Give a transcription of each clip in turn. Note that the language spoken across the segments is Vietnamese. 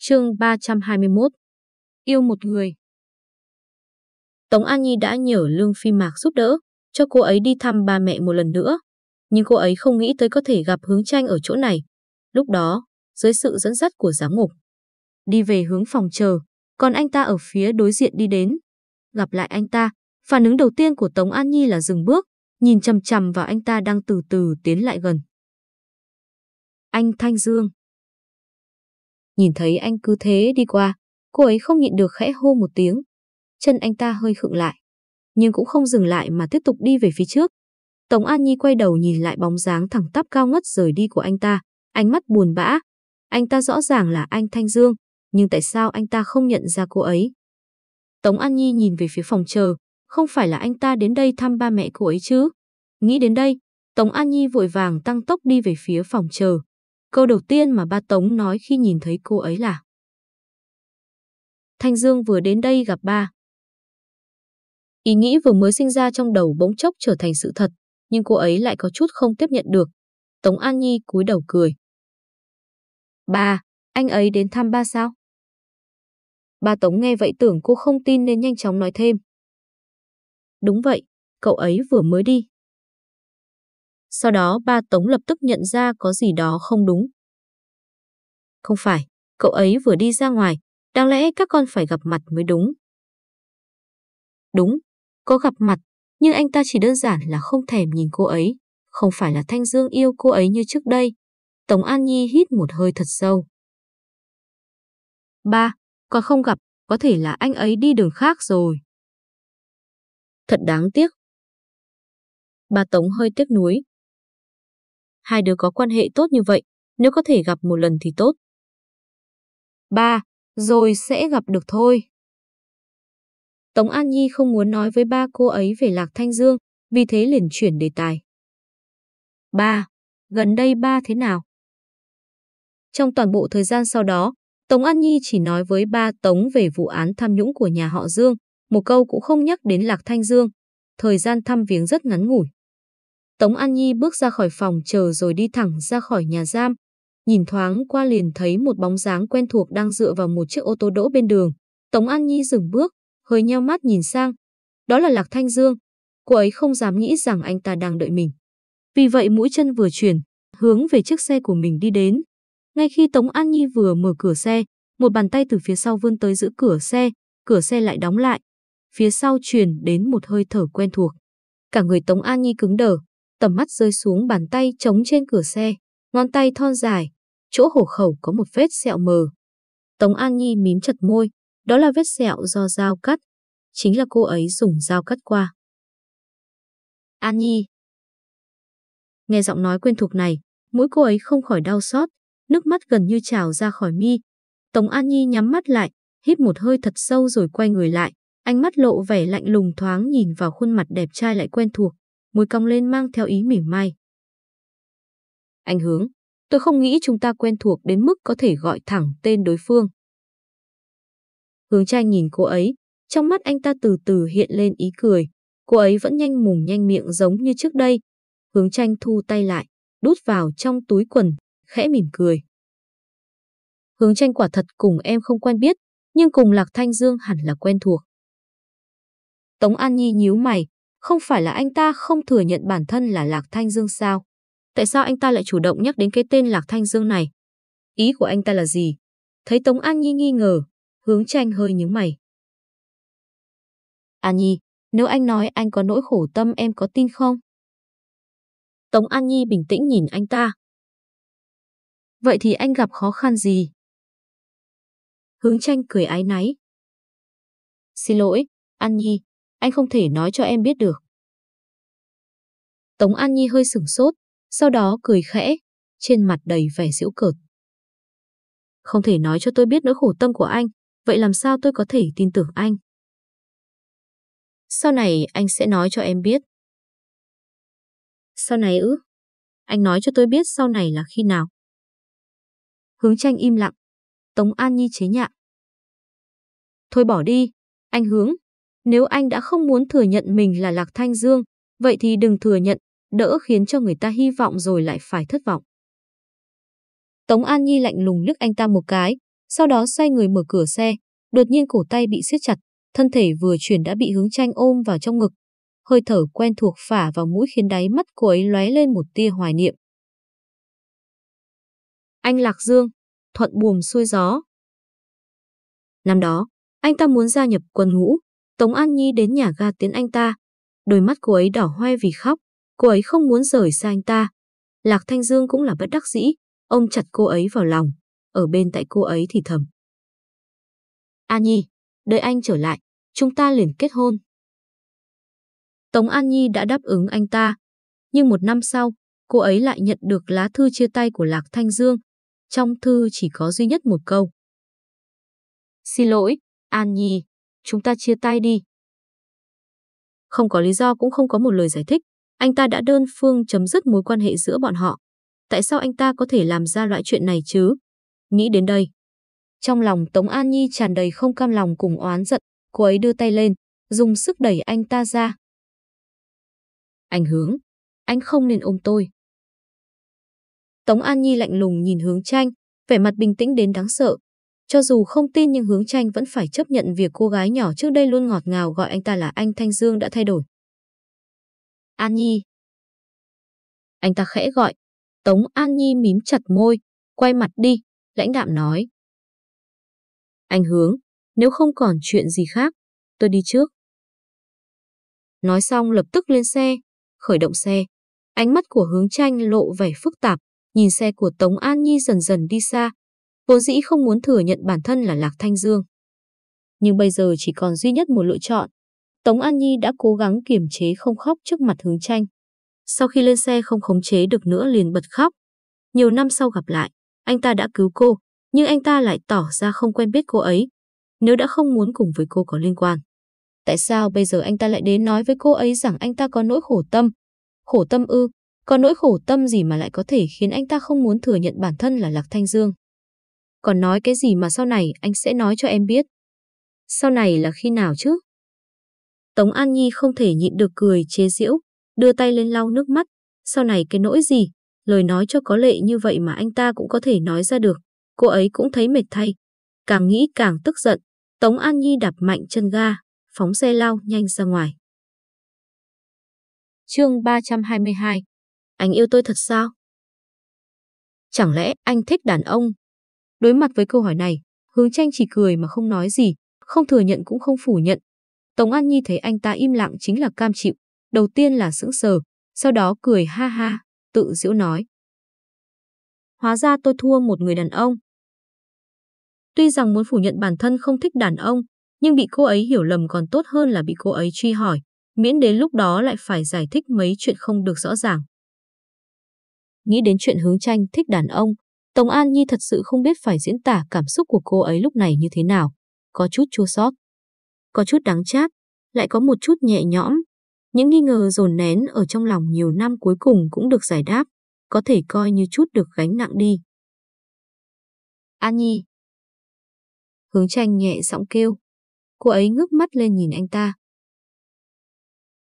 Chương 321 Yêu một người Tống An Nhi đã nhờ Lương Phi Mạc giúp đỡ, cho cô ấy đi thăm ba mẹ một lần nữa. Nhưng cô ấy không nghĩ tới có thể gặp hướng tranh ở chỗ này. Lúc đó, dưới sự dẫn dắt của giám ngục, đi về hướng phòng chờ, còn anh ta ở phía đối diện đi đến. Gặp lại anh ta, phản ứng đầu tiên của Tống An Nhi là dừng bước, nhìn chầm chầm vào anh ta đang từ từ tiến lại gần. Anh Thanh Dương Nhìn thấy anh cứ thế đi qua, cô ấy không nhịn được khẽ hô một tiếng. Chân anh ta hơi khựng lại, nhưng cũng không dừng lại mà tiếp tục đi về phía trước. Tống An Nhi quay đầu nhìn lại bóng dáng thẳng tắp cao ngất rời đi của anh ta, ánh mắt buồn bã. Anh ta rõ ràng là anh Thanh Dương, nhưng tại sao anh ta không nhận ra cô ấy? Tống An Nhi nhìn về phía phòng chờ, không phải là anh ta đến đây thăm ba mẹ cô ấy chứ? Nghĩ đến đây, Tống An Nhi vội vàng tăng tốc đi về phía phòng chờ. Câu đầu tiên mà ba Tống nói khi nhìn thấy cô ấy là Thanh Dương vừa đến đây gặp ba. Ý nghĩ vừa mới sinh ra trong đầu bỗng chốc trở thành sự thật, nhưng cô ấy lại có chút không tiếp nhận được. Tống An Nhi cúi đầu cười. Ba, anh ấy đến thăm ba sao? Ba Tống nghe vậy tưởng cô không tin nên nhanh chóng nói thêm. Đúng vậy, cậu ấy vừa mới đi. Sau đó ba Tống lập tức nhận ra có gì đó không đúng. Không phải, cậu ấy vừa đi ra ngoài, đáng lẽ các con phải gặp mặt mới đúng. Đúng, có gặp mặt, nhưng anh ta chỉ đơn giản là không thèm nhìn cô ấy, không phải là Thanh Dương yêu cô ấy như trước đây. Tống An Nhi hít một hơi thật sâu. Ba, còn không gặp, có thể là anh ấy đi đường khác rồi. Thật đáng tiếc. Ba Tống hơi tiếc nuối. Hai đứa có quan hệ tốt như vậy, nếu có thể gặp một lần thì tốt. Ba, rồi sẽ gặp được thôi. Tống An Nhi không muốn nói với ba cô ấy về Lạc Thanh Dương, vì thế liền chuyển đề tài. Ba, gần đây ba thế nào? Trong toàn bộ thời gian sau đó, Tống An Nhi chỉ nói với ba Tống về vụ án tham nhũng của nhà họ Dương, một câu cũng không nhắc đến Lạc Thanh Dương. Thời gian thăm viếng rất ngắn ngủi. Tống An Nhi bước ra khỏi phòng chờ rồi đi thẳng ra khỏi nhà giam. Nhìn thoáng qua liền thấy một bóng dáng quen thuộc đang dựa vào một chiếc ô tô đỗ bên đường. Tống An Nhi dừng bước, hơi nheo mắt nhìn sang. Đó là Lạc Thanh Dương. Cô ấy không dám nghĩ rằng anh ta đang đợi mình. Vì vậy mũi chân vừa chuyển, hướng về chiếc xe của mình đi đến. Ngay khi Tống An Nhi vừa mở cửa xe, một bàn tay từ phía sau vươn tới giữ cửa xe, cửa xe lại đóng lại. Phía sau truyền đến một hơi thở quen thuộc. Cả người Tống An Nhi cứng đờ, tầm mắt rơi xuống bàn tay trống trên cửa xe, ngón tay thon dài, chỗ hổ khẩu có một vết sẹo mờ. Tống An Nhi mím chặt môi, đó là vết sẹo do dao cắt. Chính là cô ấy dùng dao cắt qua. An Nhi. Nghe giọng nói quen thuộc này, mũi cô ấy không khỏi đau xót, nước mắt gần như trào ra khỏi mi. Tống An Nhi nhắm mắt lại, hít một hơi thật sâu rồi quay người lại, ánh mắt lộ vẻ lạnh lùng thoáng nhìn vào khuôn mặt đẹp trai lại quen thuộc, môi cong lên mang theo ý mỉm mai. Anh hướng, tôi không nghĩ chúng ta quen thuộc đến mức có thể gọi thẳng tên đối phương. Hướng trai nhìn cô ấy, trong mắt anh ta từ từ hiện lên ý cười. Cô ấy vẫn nhanh mùng nhanh miệng giống như trước đây. Hướng tranh thu tay lại, đút vào trong túi quần, khẽ mỉm cười. Hướng tranh quả thật cùng em không quen biết, nhưng cùng Lạc Thanh Dương hẳn là quen thuộc. Tống An Nhi nhíu mày, không phải là anh ta không thừa nhận bản thân là Lạc Thanh Dương sao? Tại sao anh ta lại chủ động nhắc đến cái tên Lạc Thanh Dương này? Ý của anh ta là gì? Thấy Tống An Nhi nghi ngờ, hướng tranh hơi nhướng mày. An Nhi, nếu anh nói anh có nỗi khổ tâm em có tin không? Tống An Nhi bình tĩnh nhìn anh ta. Vậy thì anh gặp khó khăn gì? Hướng tranh cười ái náy. Xin lỗi, An Nhi, anh không thể nói cho em biết được. Tống An Nhi hơi sửng sốt, sau đó cười khẽ, trên mặt đầy vẻ giễu cợt. Không thể nói cho tôi biết nỗi khổ tâm của anh, vậy làm sao tôi có thể tin tưởng anh? Sau này anh sẽ nói cho em biết. Sau này ư? Anh nói cho tôi biết sau này là khi nào? Hướng tranh im lặng. Tống An Nhi chế nhạo. Thôi bỏ đi, anh hướng. Nếu anh đã không muốn thừa nhận mình là Lạc Thanh Dương, vậy thì đừng thừa nhận, đỡ khiến cho người ta hy vọng rồi lại phải thất vọng. Tống An Nhi lạnh lùng liếc anh ta một cái, sau đó xoay người mở cửa xe, đột nhiên cổ tay bị siết chặt, thân thể vừa chuyển đã bị hướng tranh ôm vào trong ngực. Hơi thở quen thuộc phả vào mũi khiến đáy mắt cô ấy lóe lên một tia hoài niệm. Anh Lạc Dương, thuận buồm xuôi gió. Năm đó, anh ta muốn gia nhập quân ngũ, Tống An Nhi đến nhà ga tiến anh ta. Đôi mắt cô ấy đỏ hoe vì khóc, cô ấy không muốn rời xa anh ta. Lạc Thanh Dương cũng là bất đắc dĩ, ôm chặt cô ấy vào lòng, ở bên tại cô ấy thì thầm. An Nhi, đợi anh trở lại, chúng ta liền kết hôn. Tống An Nhi đã đáp ứng anh ta, nhưng một năm sau, cô ấy lại nhận được lá thư chia tay của Lạc Thanh Dương. Trong thư chỉ có duy nhất một câu. Xin lỗi, An Nhi, chúng ta chia tay đi. Không có lý do cũng không có một lời giải thích, anh ta đã đơn phương chấm dứt mối quan hệ giữa bọn họ. Tại sao anh ta có thể làm ra loại chuyện này chứ? Nghĩ đến đây. Trong lòng Tống An Nhi tràn đầy không cam lòng cùng oán giận, cô ấy đưa tay lên, dùng sức đẩy anh ta ra. Anh hướng, anh không nên ôm tôi. Tống An Nhi lạnh lùng nhìn hướng tranh, vẻ mặt bình tĩnh đến đáng sợ. Cho dù không tin nhưng hướng tranh vẫn phải chấp nhận việc cô gái nhỏ trước đây luôn ngọt ngào gọi anh ta là anh Thanh Dương đã thay đổi. An Nhi. Anh ta khẽ gọi. Tống An Nhi mím chặt môi, quay mặt đi, lãnh đạm nói. Anh hướng, nếu không còn chuyện gì khác, tôi đi trước. Nói xong lập tức lên xe, khởi động xe. Ánh mắt của hướng tranh lộ vẻ phức tạp, nhìn xe của Tống An Nhi dần dần đi xa. Vốn dĩ không muốn thừa nhận bản thân là Lạc Thanh Dương. Nhưng bây giờ chỉ còn duy nhất một lựa chọn. Tống An Nhi đã cố gắng kiềm chế không khóc trước mặt hướng tranh. Sau khi lên xe không khống chế được nữa liền bật khóc. Nhiều năm sau gặp lại, anh ta đã cứu cô, nhưng anh ta lại tỏ ra không quen biết cô ấy. Nếu đã không muốn cùng với cô có liên quan. Tại sao bây giờ anh ta lại đến nói với cô ấy rằng anh ta có nỗi khổ tâm? Khổ tâm ư? Có nỗi khổ tâm gì mà lại có thể khiến anh ta không muốn thừa nhận bản thân là Lạc Thanh Dương? Còn nói cái gì mà sau này anh sẽ nói cho em biết? Sau này là khi nào chứ? Tống An Nhi không thể nhịn được cười chế giễu, đưa tay lên lau nước mắt. Sau này cái nỗi gì? Lời nói cho có lệ như vậy mà anh ta cũng có thể nói ra được. Cô ấy cũng thấy mệt thay. Càng nghĩ càng tức giận. Tống An Nhi đạp mạnh chân ga, phóng xe lao nhanh ra ngoài. Chương 322 Anh yêu tôi thật sao? Chẳng lẽ anh thích đàn ông? Đối mặt với câu hỏi này, hướng tranh chỉ cười mà không nói gì, không thừa nhận cũng không phủ nhận. Tống An Nhi thấy anh ta im lặng chính là cam chịu, đầu tiên là sững sờ, sau đó cười ha ha, tự giễu nói. Hóa ra tôi thua một người đàn ông. Tuy rằng muốn phủ nhận bản thân không thích đàn ông, nhưng bị cô ấy hiểu lầm còn tốt hơn là bị cô ấy truy hỏi, miễn đến lúc đó lại phải giải thích mấy chuyện không được rõ ràng. Nghĩ đến chuyện hướng tranh thích đàn ông, Tống An Nhi thật sự không biết phải diễn tả cảm xúc của cô ấy lúc này như thế nào, có chút chua xót, có chút đáng chát, lại có một chút nhẹ nhõm. Những nghi ngờ dồn nén ở trong lòng nhiều năm cuối cùng cũng được giải đáp, có thể coi như chút được gánh nặng đi. An Nhi. Hướng tranh nhẹ giọng kêu. Cô ấy ngước mắt lên nhìn anh ta.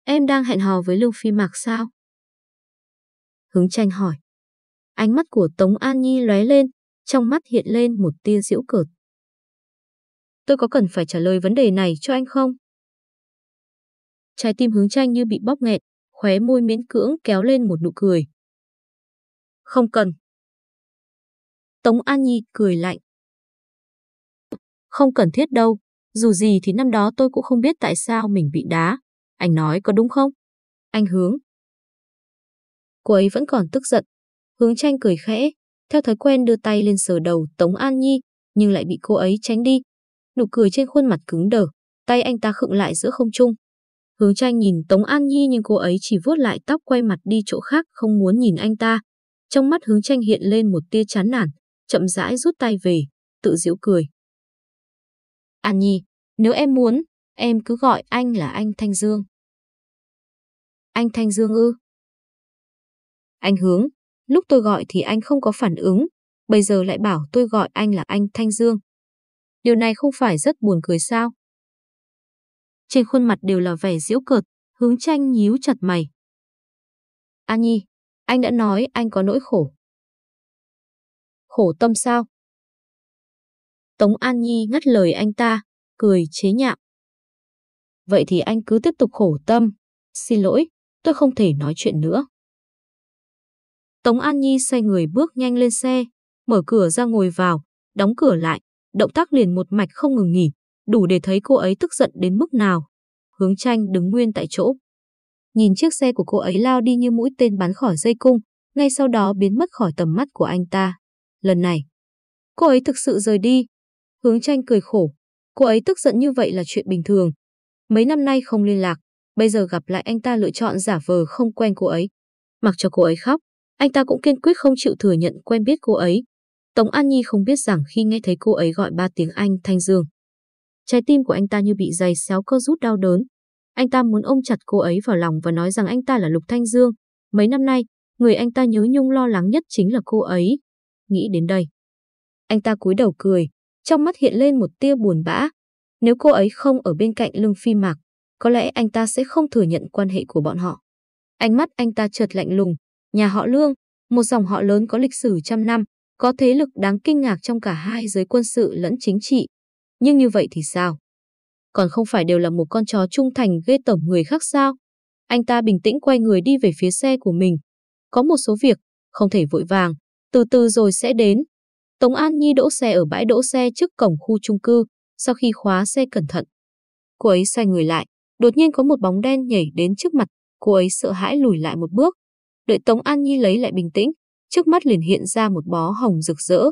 Em đang hẹn hò với Lưu Phi Mạc sao? Hướng tranh hỏi. Ánh mắt của Tống An Nhi lóe lên, trong mắt hiện lên một tia giễu cợt. Tôi có cần phải trả lời vấn đề này cho anh không? Trái tim hướng tranh như bị bóp nghẹt, khóe môi miễn cưỡng kéo lên một nụ cười. Không cần. Tống An Nhi cười lạnh. Không cần thiết đâu, dù gì thì năm đó tôi cũng không biết tại sao mình bị đá. Anh nói có đúng không? Anh hướng. Cô ấy vẫn còn tức giận. Hướng tranh cười khẽ, theo thói quen đưa tay lên sờ đầu Tống An Nhi, nhưng lại bị cô ấy tránh đi. Nụ cười trên khuôn mặt cứng đờ, tay anh ta khựng lại giữa không trung. Hướng tranh nhìn Tống An Nhi nhưng cô ấy chỉ vuốt lại tóc quay mặt đi chỗ khác không muốn nhìn anh ta. Trong mắt hướng tranh hiện lên một tia chán nản, chậm rãi rút tay về, tự giễu cười. An Nhi, nếu em muốn, em cứ gọi anh là anh Thanh Dương. Anh Thanh Dương ư? Anh hướng, lúc tôi gọi thì anh không có phản ứng, bây giờ lại bảo tôi gọi anh là anh Thanh Dương. Điều này không phải rất buồn cười sao? Trên khuôn mặt đều là vẻ giễu cợt, hướng tranh nhíu chặt mày. An Nhi, anh đã nói anh có nỗi khổ. Khổ tâm sao? Tống An Nhi ngắt lời anh ta, cười chế nhạo. Vậy thì anh cứ tiếp tục khổ tâm. Xin lỗi, tôi không thể nói chuyện nữa. Tống An Nhi xoay người bước nhanh lên xe, mở cửa ra ngồi vào, đóng cửa lại, động tác liền một mạch không ngừng nghỉ, đủ để thấy cô ấy tức giận đến mức nào. Hướng tranh đứng nguyên tại chỗ. Nhìn chiếc xe của cô ấy lao đi như mũi tên bắn khỏi dây cung, ngay sau đó biến mất khỏi tầm mắt của anh ta. Lần này, cô ấy thực sự rời đi. Hướng tranh cười khổ, cô ấy tức giận như vậy là chuyện bình thường. Mấy năm nay không liên lạc, bây giờ gặp lại anh ta lựa chọn giả vờ không quen cô ấy. Mặc cho cô ấy khóc, anh ta cũng kiên quyết không chịu thừa nhận quen biết cô ấy. Tống An Nhi không biết rằng khi nghe thấy cô ấy gọi ba tiếng Anh Thanh Dương. Trái tim của anh ta như bị giày xéo cơ rút đau đớn. Anh ta muốn ôm chặt cô ấy vào lòng và nói rằng anh ta là Lục Thanh Dương. Mấy năm nay, người anh ta nhớ nhung lo lắng nhất chính là cô ấy. Nghĩ đến đây. Anh ta cúi đầu cười, trong mắt hiện lên một tia buồn bã. Nếu cô ấy không ở bên cạnh lưng phi mạc, có lẽ anh ta sẽ không thừa nhận quan hệ của bọn họ. Ánh mắt anh ta chợt lạnh lùng, nhà họ Lương, một dòng họ lớn có lịch sử trăm năm, có thế lực đáng kinh ngạc trong cả hai giới quân sự lẫn chính trị. Nhưng như vậy thì sao? Còn không phải đều là một con chó trung thành ghê tởm người khác sao? Anh ta bình tĩnh quay người đi về phía xe của mình. Có một số việc, không thể vội vàng, từ từ rồi sẽ đến. Tống An Nhi đỗ xe ở bãi đỗ xe trước cổng khu chung cư, sau khi khóa xe cẩn thận. Cô ấy xoay người lại, đột nhiên có một bóng đen nhảy đến trước mặt, cô ấy sợ hãi lùi lại một bước. Đợi Tống An Nhi lấy lại bình tĩnh, trước mắt liền hiện ra một bó hồng rực rỡ.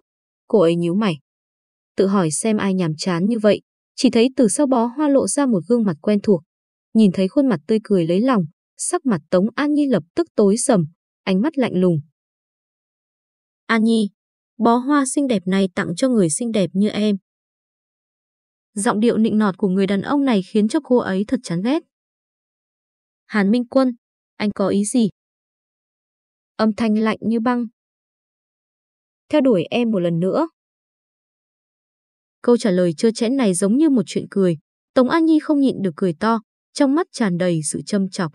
Cô ấy nhíu mày. Tự hỏi xem ai nhàm chán như vậy, chỉ thấy từ sau bó hoa lộ ra một gương mặt quen thuộc. Nhìn thấy khuôn mặt tươi cười lấy lòng, sắc mặt Tống An Nhi lập tức tối sầm, ánh mắt lạnh lùng. An Nhi, bó hoa xinh đẹp này tặng cho người xinh đẹp như em. Giọng điệu nịnh nọt của người đàn ông này khiến cho cô ấy thật chán ghét. Hàn Minh Quân, anh có ý gì? Âm thanh lạnh như băng. Theo đuổi em một lần nữa. Câu trả lời trơ chẽn này giống như một chuyện cười. Tống An Nhi không nhịn được cười to, trong mắt tràn đầy sự châm chọc.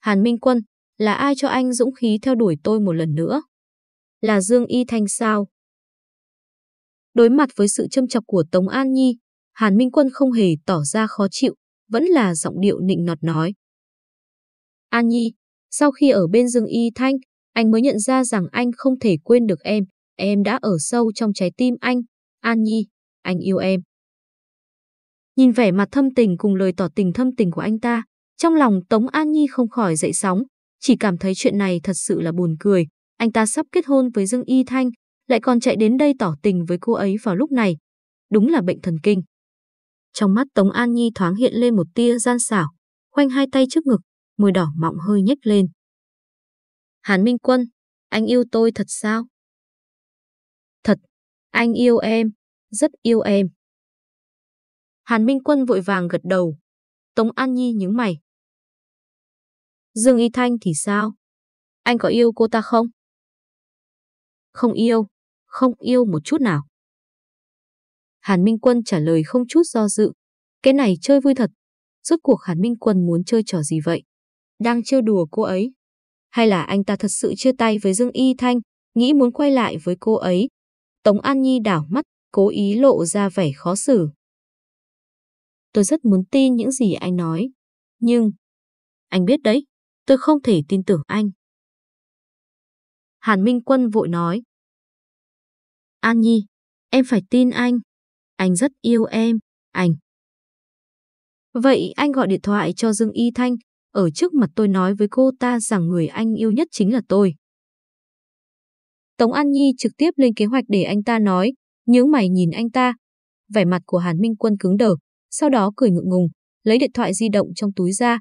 Hàn Minh Quân, là ai cho anh dũng khí theo đuổi tôi một lần nữa? Là Dương Y Thanh sao? Đối mặt với sự châm chọc của Tống An Nhi, Hàn Minh Quân không hề tỏ ra khó chịu, vẫn là giọng điệu nịnh nọt nói. An Nhi, sau khi ở bên Dương Y Thanh, anh mới nhận ra rằng anh không thể quên được em, em đã ở sâu trong trái tim anh. An Nhi, anh yêu em. Nhìn vẻ mặt thâm tình cùng lời tỏ tình thâm tình của anh ta, trong lòng Tống An Nhi không khỏi dậy sóng, chỉ cảm thấy chuyện này thật sự là buồn cười. Anh ta sắp kết hôn với Dương Y Thanh, lại còn chạy đến đây tỏ tình với cô ấy vào lúc này. Đúng là bệnh thần kinh. Trong mắt Tống An Nhi thoáng hiện lên một tia gian xảo, khoanh hai tay trước ngực, môi đỏ mọng hơi nhếch lên. Hàn Minh Quân, anh yêu tôi thật sao? Thật, anh yêu em, rất yêu em. Hàn Minh Quân vội vàng gật đầu. Tống An Nhi nhướng mày. Dương Y Thanh thì sao? Anh có yêu cô ta không? Không yêu, không yêu một chút nào. Hàn Minh Quân trả lời không chút do dự. Cái này chơi vui thật. Rốt cuộc Hàn Minh Quân muốn chơi trò gì vậy? Đang trêu đùa cô ấy? Hay là anh ta thật sự chia tay với Dương Y Thanh, nghĩ muốn quay lại với cô ấy? Tống An Nhi đảo mắt, cố ý lộ ra vẻ khó xử. Tôi rất muốn tin những gì anh nói. Nhưng, anh biết đấy, tôi không thể tin tưởng anh. Hàn Minh Quân vội nói. An Nhi, em phải tin anh. Anh rất yêu em, anh. Vậy anh gọi điện thoại cho Dương Y Thanh, ở trước mặt tôi nói với cô ta rằng người anh yêu nhất chính là tôi. Tống An Nhi trực tiếp lên kế hoạch để anh ta nói, nhướng mày nhìn anh ta. Vẻ mặt của Hàn Minh Quân cứng đờ, sau đó cười ngượng ngùng, lấy điện thoại di động trong túi ra.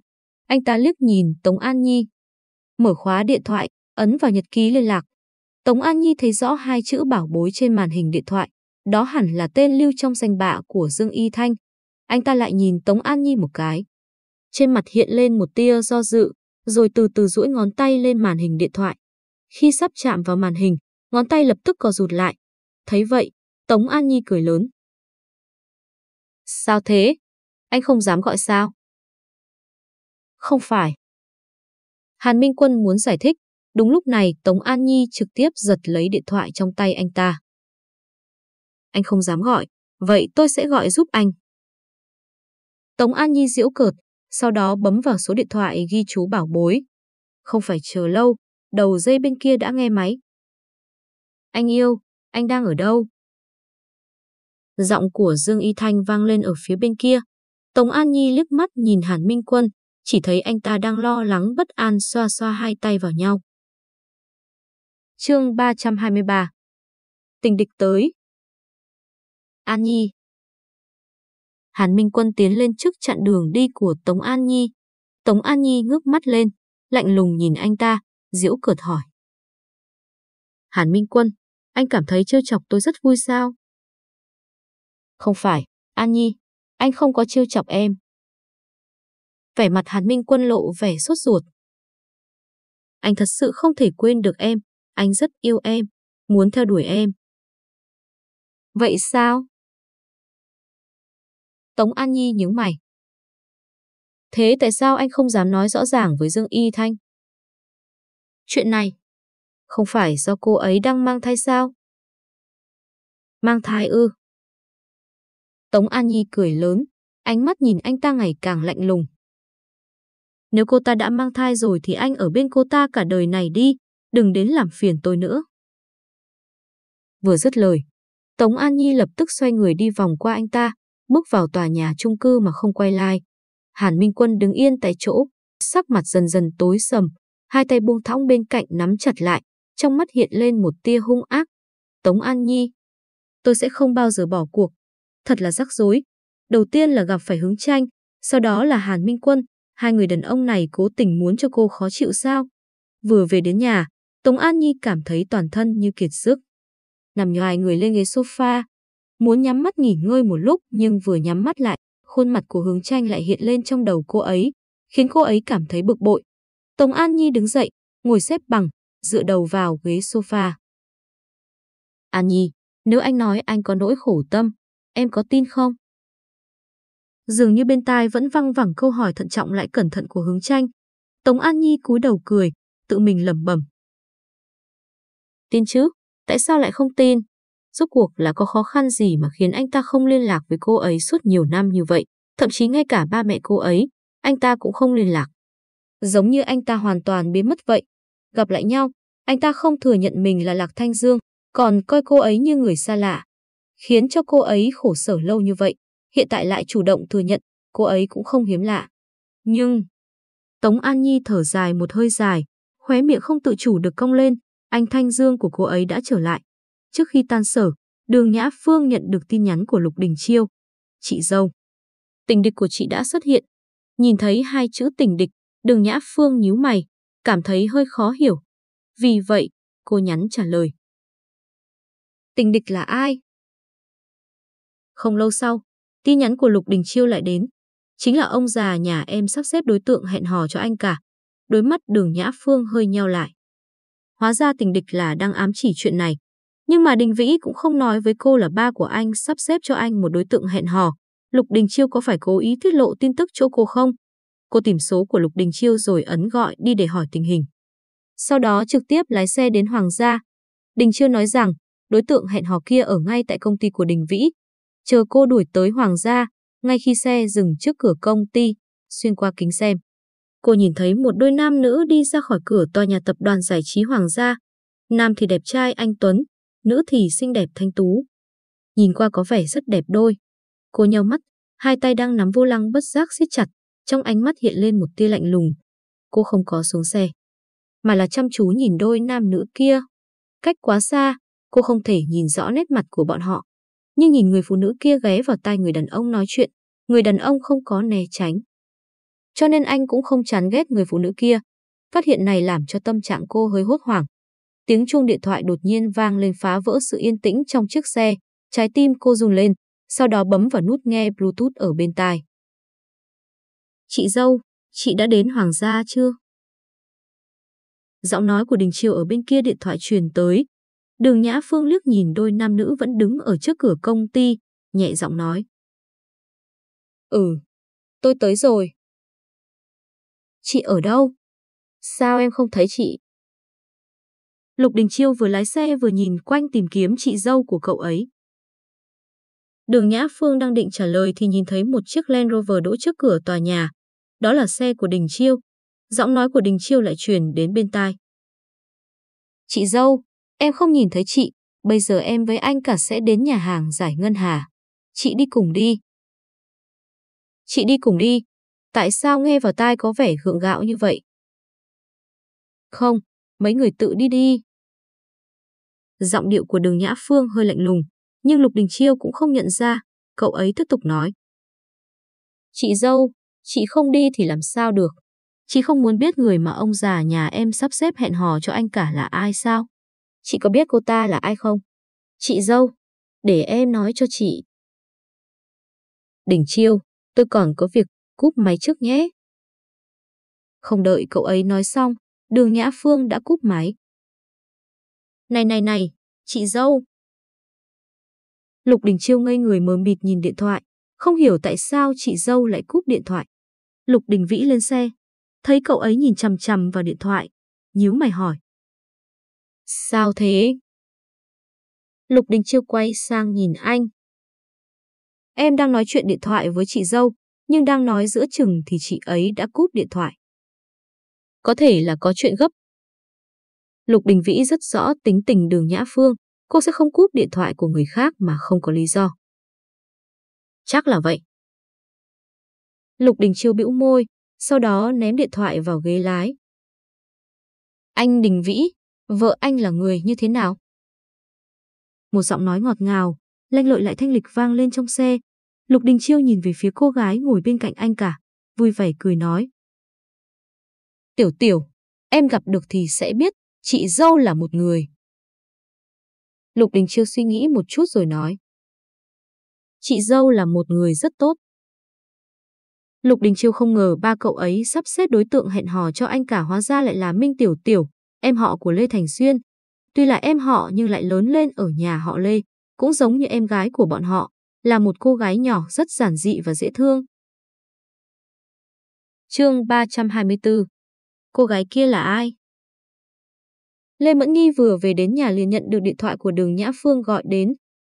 Anh ta liếc nhìn Tống An Nhi. Mở khóa điện thoại, ấn vào nhật ký liên lạc. Tống An Nhi thấy rõ hai chữ bảo bối trên màn hình điện thoại. Đó hẳn là tên lưu trong danh bạ của Dương Y Thanh. Anh ta lại nhìn Tống An Nhi một cái. Trên mặt hiện lên một tia do dự, rồi từ từ duỗi ngón tay lên màn hình điện thoại. Khi sắp chạm vào màn hình, ngón tay lập tức co rụt lại. Thấy vậy, Tống An Nhi cười lớn. Sao thế? Anh không dám gọi sao? Không phải. Hàn Minh Quân muốn giải thích, đúng lúc này Tống An Nhi trực tiếp giật lấy điện thoại trong tay anh ta. anh không dám gọi, vậy tôi sẽ gọi giúp anh. Tống An Nhi giễu cợt, sau đó bấm vào số điện thoại ghi chú bảo bối. Không phải chờ lâu, đầu dây bên kia đã nghe máy. Anh yêu, anh đang ở đâu? Giọng của Dương Y Thanh vang lên ở phía bên kia. Tống An Nhi liếc mắt nhìn Hàn Minh Quân, chỉ thấy anh ta đang lo lắng bất an xoa xoa hai tay vào nhau. Chương 323 Tình địch tới An Nhi Hàn Minh Quân tiến lên trước chặn đường đi của Tống An Nhi. Tống An Nhi ngước mắt lên, lạnh lùng nhìn anh ta, diễu cợt hỏi. Hàn Minh Quân, anh cảm thấy trêu chọc tôi rất vui sao? Không phải, An Nhi, anh không có trêu chọc em. Vẻ mặt Hàn Minh Quân lộ vẻ sốt ruột. Anh thật sự không thể quên được em, anh rất yêu em, muốn theo đuổi em. Vậy sao? Tống An Nhi nhướng mày. Thế tại sao anh không dám nói rõ ràng với Dương Y Thanh? Chuyện này, không phải do cô ấy đang mang thai sao? Mang thai ư? Tống An Nhi cười lớn, ánh mắt nhìn anh ta ngày càng lạnh lùng. Nếu cô ta đã mang thai rồi thì anh ở bên cô ta cả đời này đi, đừng đến làm phiền tôi nữa. Vừa dứt lời, Tống An Nhi lập tức xoay người đi vòng qua anh ta, bước vào tòa nhà chung cư mà không quay lại. Hàn Minh Quân đứng yên tại chỗ, sắc mặt dần dần tối sầm, hai tay buông thõng bên cạnh nắm chặt lại, trong mắt hiện lên một tia hung ác. Tống An Nhi, tôi sẽ không bao giờ bỏ cuộc. Thật là rắc rối. Đầu tiên là gặp phải hướng tranh, sau đó là Hàn Minh Quân, hai người đàn ông này cố tình muốn cho cô khó chịu sao. Vừa về đến nhà, Tống An Nhi cảm thấy toàn thân như kiệt sức. Nằm nhòi người lên ghế sofa, muốn nhắm mắt nghỉ ngơi một lúc nhưng vừa nhắm mắt lại, khuôn mặt của hướng tranh lại hiện lên trong đầu cô ấy, khiến cô ấy cảm thấy bực bội. Tống An Nhi đứng dậy, ngồi xếp bằng, dựa đầu vào ghế sofa. An Nhi, nếu anh nói anh có nỗi khổ tâm, em có tin không? Dường như bên tai vẫn văng vẳng câu hỏi thận trọng lại cẩn thận của hướng tranh. Tống An Nhi cúi đầu cười, tự mình lẩm bẩm. Tin chứ, tại sao lại không tin? Rốt cuộc là có khó khăn gì mà khiến anh ta không liên lạc với cô ấy suốt nhiều năm như vậy, thậm chí ngay cả ba mẹ cô ấy, anh ta cũng không liên lạc. Giống như anh ta hoàn toàn biến mất vậy. Gặp lại nhau, anh ta không thừa nhận mình là Lạc Thanh Dương, còn coi cô ấy như người xa lạ. Khiến cho cô ấy khổ sở lâu như vậy, hiện tại lại chủ động thừa nhận, cô ấy cũng không hiếm lạ. Nhưng, Tống An Nhi thở dài một hơi dài, khóe miệng không tự chủ được cong lên, anh Thanh Dương của cô ấy đã trở lại. Trước khi tan sở, đường Nhã Phương nhận được tin nhắn của Lục Đình Chiêu. Chị dâu. Tình địch của chị đã xuất hiện. Nhìn thấy hai chữ tình địch, đường Nhã Phương nhíu mày, cảm thấy hơi khó hiểu. Vì vậy, cô nhắn trả lời. Tình địch là ai? Không lâu sau, tin nhắn của Lục Đình Chiêu lại đến. Chính là ông già nhà em sắp xếp đối tượng hẹn hò cho anh cả. Đôi mắt đường Nhã Phương hơi nheo lại. Hóa ra tình địch là đang ám chỉ chuyện này. Nhưng mà Đình Vĩ cũng không nói với cô là ba của anh sắp xếp cho anh một đối tượng hẹn hò. Lục Đình Chiêu có phải cố ý tiết lộ tin tức chỗ cô không? Cô tìm số của Lục Đình Chiêu rồi ấn gọi đi để hỏi tình hình. Sau đó trực tiếp lái xe đến Hoàng gia. Đình Chiêu nói rằng đối tượng hẹn hò kia ở ngay tại công ty của Đình Vĩ. Chờ cô đuổi tới Hoàng gia, ngay khi xe dừng trước cửa công ty, xuyên qua kính xem. Cô nhìn thấy một đôi nam nữ đi ra khỏi cửa tòa nhà tập đoàn giải trí Hoàng gia. Nam thì đẹp trai anh Tuấn, nữ thì xinh đẹp thanh tú. Nhìn qua có vẻ rất đẹp đôi. Cô nheo mắt, hai tay đang nắm vô lăng bất giác siết chặt, trong ánh mắt hiện lên một tia lạnh lùng. Cô không có xuống xe, mà là chăm chú nhìn đôi nam nữ kia. Cách quá xa, cô không thể nhìn rõ nét mặt của bọn họ. Nhưng nhìn người phụ nữ kia ghé vào tai người đàn ông nói chuyện, người đàn ông không có né tránh. Cho nên anh cũng không chán ghét người phụ nữ kia. Phát hiện này làm cho tâm trạng cô hơi hốt hoảng. Tiếng chuông điện thoại đột nhiên vang lên phá vỡ sự yên tĩnh trong chiếc xe. Trái tim cô run lên, sau đó bấm vào nút nghe Bluetooth ở bên tai. Chị dâu, chị đã đến Hoàng gia chưa? Giọng nói của Đình Triều ở bên kia điện thoại truyền tới. Đường Nhã Phương liếc nhìn đôi nam nữ vẫn đứng ở trước cửa công ty, nhẹ giọng nói. Ừ, tôi tới rồi. Chị ở đâu? Sao em không thấy chị? Lục Đình Chiêu vừa lái xe vừa nhìn quanh tìm kiếm chị dâu của cậu ấy. Đường Nhã Phương đang định trả lời thì nhìn thấy một chiếc Land Rover đỗ trước cửa tòa nhà. Đó là xe của Đình Chiêu. Giọng nói của Đình Chiêu lại truyền đến bên tai. Chị dâu, em không nhìn thấy chị, bây giờ em với anh cả sẽ đến nhà hàng giải ngân hà. Chị đi cùng đi. Chị đi cùng đi. Tại sao nghe vào tai có vẻ gượng gạo như vậy? Không, mấy người tự đi đi. Giọng điệu của đường Nhã Phương hơi lạnh lùng, nhưng Lục Đình Chiêu cũng không nhận ra, cậu ấy tiếp tục nói. Chị dâu, chị không đi thì làm sao được. Chị không muốn biết người mà ông già nhà em sắp xếp hẹn hò cho anh cả là ai sao? Chị có biết cô ta là ai không? Chị dâu, để em nói cho chị. Đình Chiêu, tôi còn có việc, cúp máy trước nhé. Không đợi cậu ấy nói xong, đường Nhã Phương đã cúp máy. Này này này, chị dâu. Lục Đình Chiêu ngây người mờ mịt nhìn điện thoại, không hiểu tại sao chị dâu lại cúp điện thoại. Lục Đình Vĩ lên xe, thấy cậu ấy nhìn chằm chằm vào điện thoại, nhíu mày hỏi. Sao thế? Lục Đình Chiêu quay sang nhìn anh. Em đang nói chuyện điện thoại với chị dâu, nhưng đang nói giữa chừng thì chị ấy đã cúp điện thoại. Có thể là có chuyện gấp. Lục Đình Vĩ rất rõ tính tình đường Nhã Phương, cô sẽ không cúp điện thoại của người khác mà không có lý do. Chắc là vậy. Lục Đình Chiêu bĩu môi, sau đó ném điện thoại vào ghế lái. Anh Đình Vĩ, vợ anh là người như thế nào? Một giọng nói ngọt ngào, lanh lợi lại thanh lịch vang lên trong xe. Lục Đình Chiêu nhìn về phía cô gái ngồi bên cạnh anh cả, vui vẻ cười nói. Tiểu tiểu, em gặp được thì sẽ biết, chị dâu là một người. Lục Đình Chiêu suy nghĩ một chút rồi nói. Chị dâu là một người rất tốt. Lục Đình Chiêu không ngờ ba cậu ấy sắp xếp đối tượng hẹn hò cho anh cả hóa ra lại là Minh Tiểu Tiểu, em họ của Lê Thành Xuyên. Tuy là em họ nhưng lại lớn lên ở nhà họ Lê, cũng giống như em gái của bọn họ, là một cô gái nhỏ rất giản dị và dễ thương. Chương 324 Cô gái kia là ai? Lê Mẫn Nghi vừa về đến nhà liền nhận được điện thoại của đường Nhã Phương gọi đến.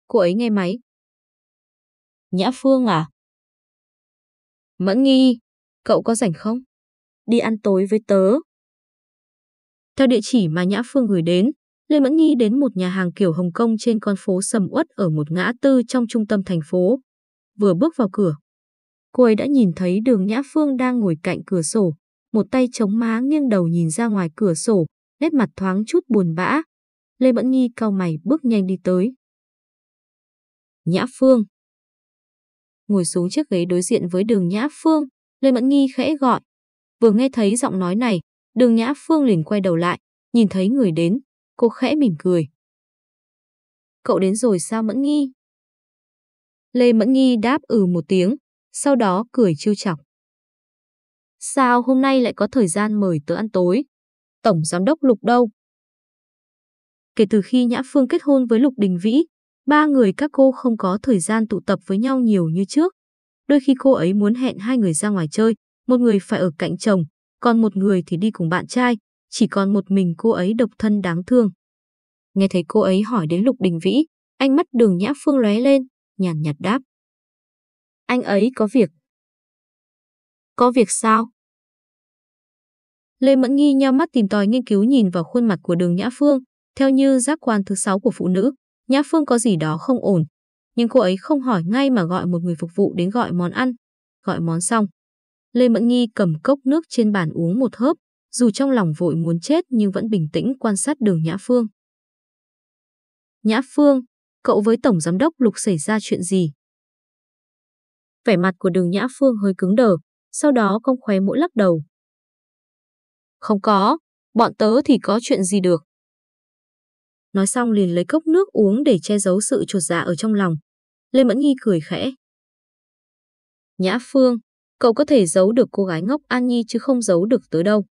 Cô ấy nghe máy. Nhã Phương à? Mẫn Nghi, cậu có rảnh không? Đi ăn tối với tớ. Theo địa chỉ mà Nhã Phương gửi đến, Lê Mẫn Nghi đến một nhà hàng kiểu Hồng Kông trên con phố sầm uất ở một ngã tư trong trung tâm thành phố. Vừa bước vào cửa, cô ấy đã nhìn thấy đường Nhã Phương đang ngồi cạnh cửa sổ, một tay chống má nghiêng đầu nhìn ra ngoài cửa sổ, nét mặt thoáng chút buồn bã. Lê Mẫn Nghi cau mày bước nhanh đi tới. Nhã Phương Ngồi xuống chiếc ghế đối diện với đường Nhã Phương, Lê Mẫn Nghi khẽ gọi. Vừa nghe thấy giọng nói này, đường Nhã Phương liền quay đầu lại, nhìn thấy người đến, cô khẽ mỉm cười. Cậu đến rồi sao Mẫn Nghi? Lê Mẫn Nghi đáp ừ một tiếng, sau đó cười trêu chọc. Sao hôm nay lại có thời gian mời tớ ăn tối? Tổng Giám đốc Lục đâu? Kể từ khi Nhã Phương kết hôn với Lục Đình Vĩ, ba người các cô không có thời gian tụ tập với nhau nhiều như trước. Đôi khi cô ấy muốn hẹn hai người ra ngoài chơi, một người phải ở cạnh chồng, còn một người thì đi cùng bạn trai, chỉ còn một mình cô ấy độc thân đáng thương. Nghe thấy cô ấy hỏi đến Lục Đình Vĩ, anh mắt đường Nhã Phương lóe lên, nhàn nhạt đáp. Anh ấy có việc. Có việc sao? Lê Mẫn Nghi nheo mắt tìm tòi nghiên cứu nhìn vào khuôn mặt của đường Nhã Phương, theo như giác quan thứ sáu của phụ nữ, Nhã Phương có gì đó không ổn. Nhưng cô ấy không hỏi ngay mà gọi một người phục vụ đến gọi món ăn. Gọi món xong. Lê Mẫn Nghi cầm cốc nước trên bàn uống một hớp, dù trong lòng vội muốn chết nhưng vẫn bình tĩnh quan sát đường Nhã Phương. Nhã Phương, cậu với Tổng Giám đốc Lục xảy ra chuyện gì? Vẻ mặt của đường Nhã Phương hơi cứng đờ, sau đó cong khóe mũi lắc đầu. Không có, bọn tớ thì có chuyện gì được. Nói xong liền lấy cốc nước uống để che giấu sự trột dạ ở trong lòng. Lê Mẫn Nhi cười khẽ. Nhã Phương, cậu có thể giấu được cô gái ngốc An Nhi chứ không giấu được tớ đâu.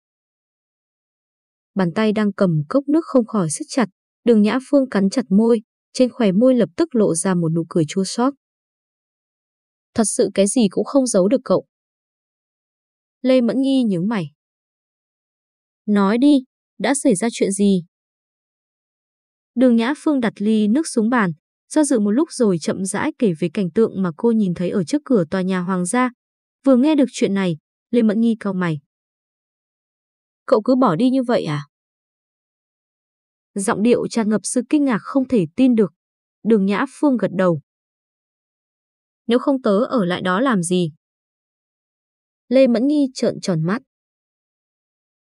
Bàn tay đang cầm cốc nước không khỏi siết chặt, đường Nhã Phương cắn chặt môi, trên khóe môi lập tức lộ ra một nụ cười chua xót. Thật sự cái gì cũng không giấu được cậu. Lê Mẫn Nhi nhướng mày. Nói đi, đã xảy ra chuyện gì? Đường Nhã Phương đặt ly nước xuống bàn, do dự một lúc rồi chậm rãi kể về cảnh tượng mà cô nhìn thấy ở trước cửa tòa nhà hoàng gia. Vừa nghe được chuyện này, Lê Mẫn Nghi cau mày. Cậu cứ bỏ đi như vậy à? Giọng điệu tràn ngập sự kinh ngạc không thể tin được. Đường Nhã Phương gật đầu. Nếu không tớ ở lại đó làm gì? Lê Mẫn Nghi trợn tròn mắt.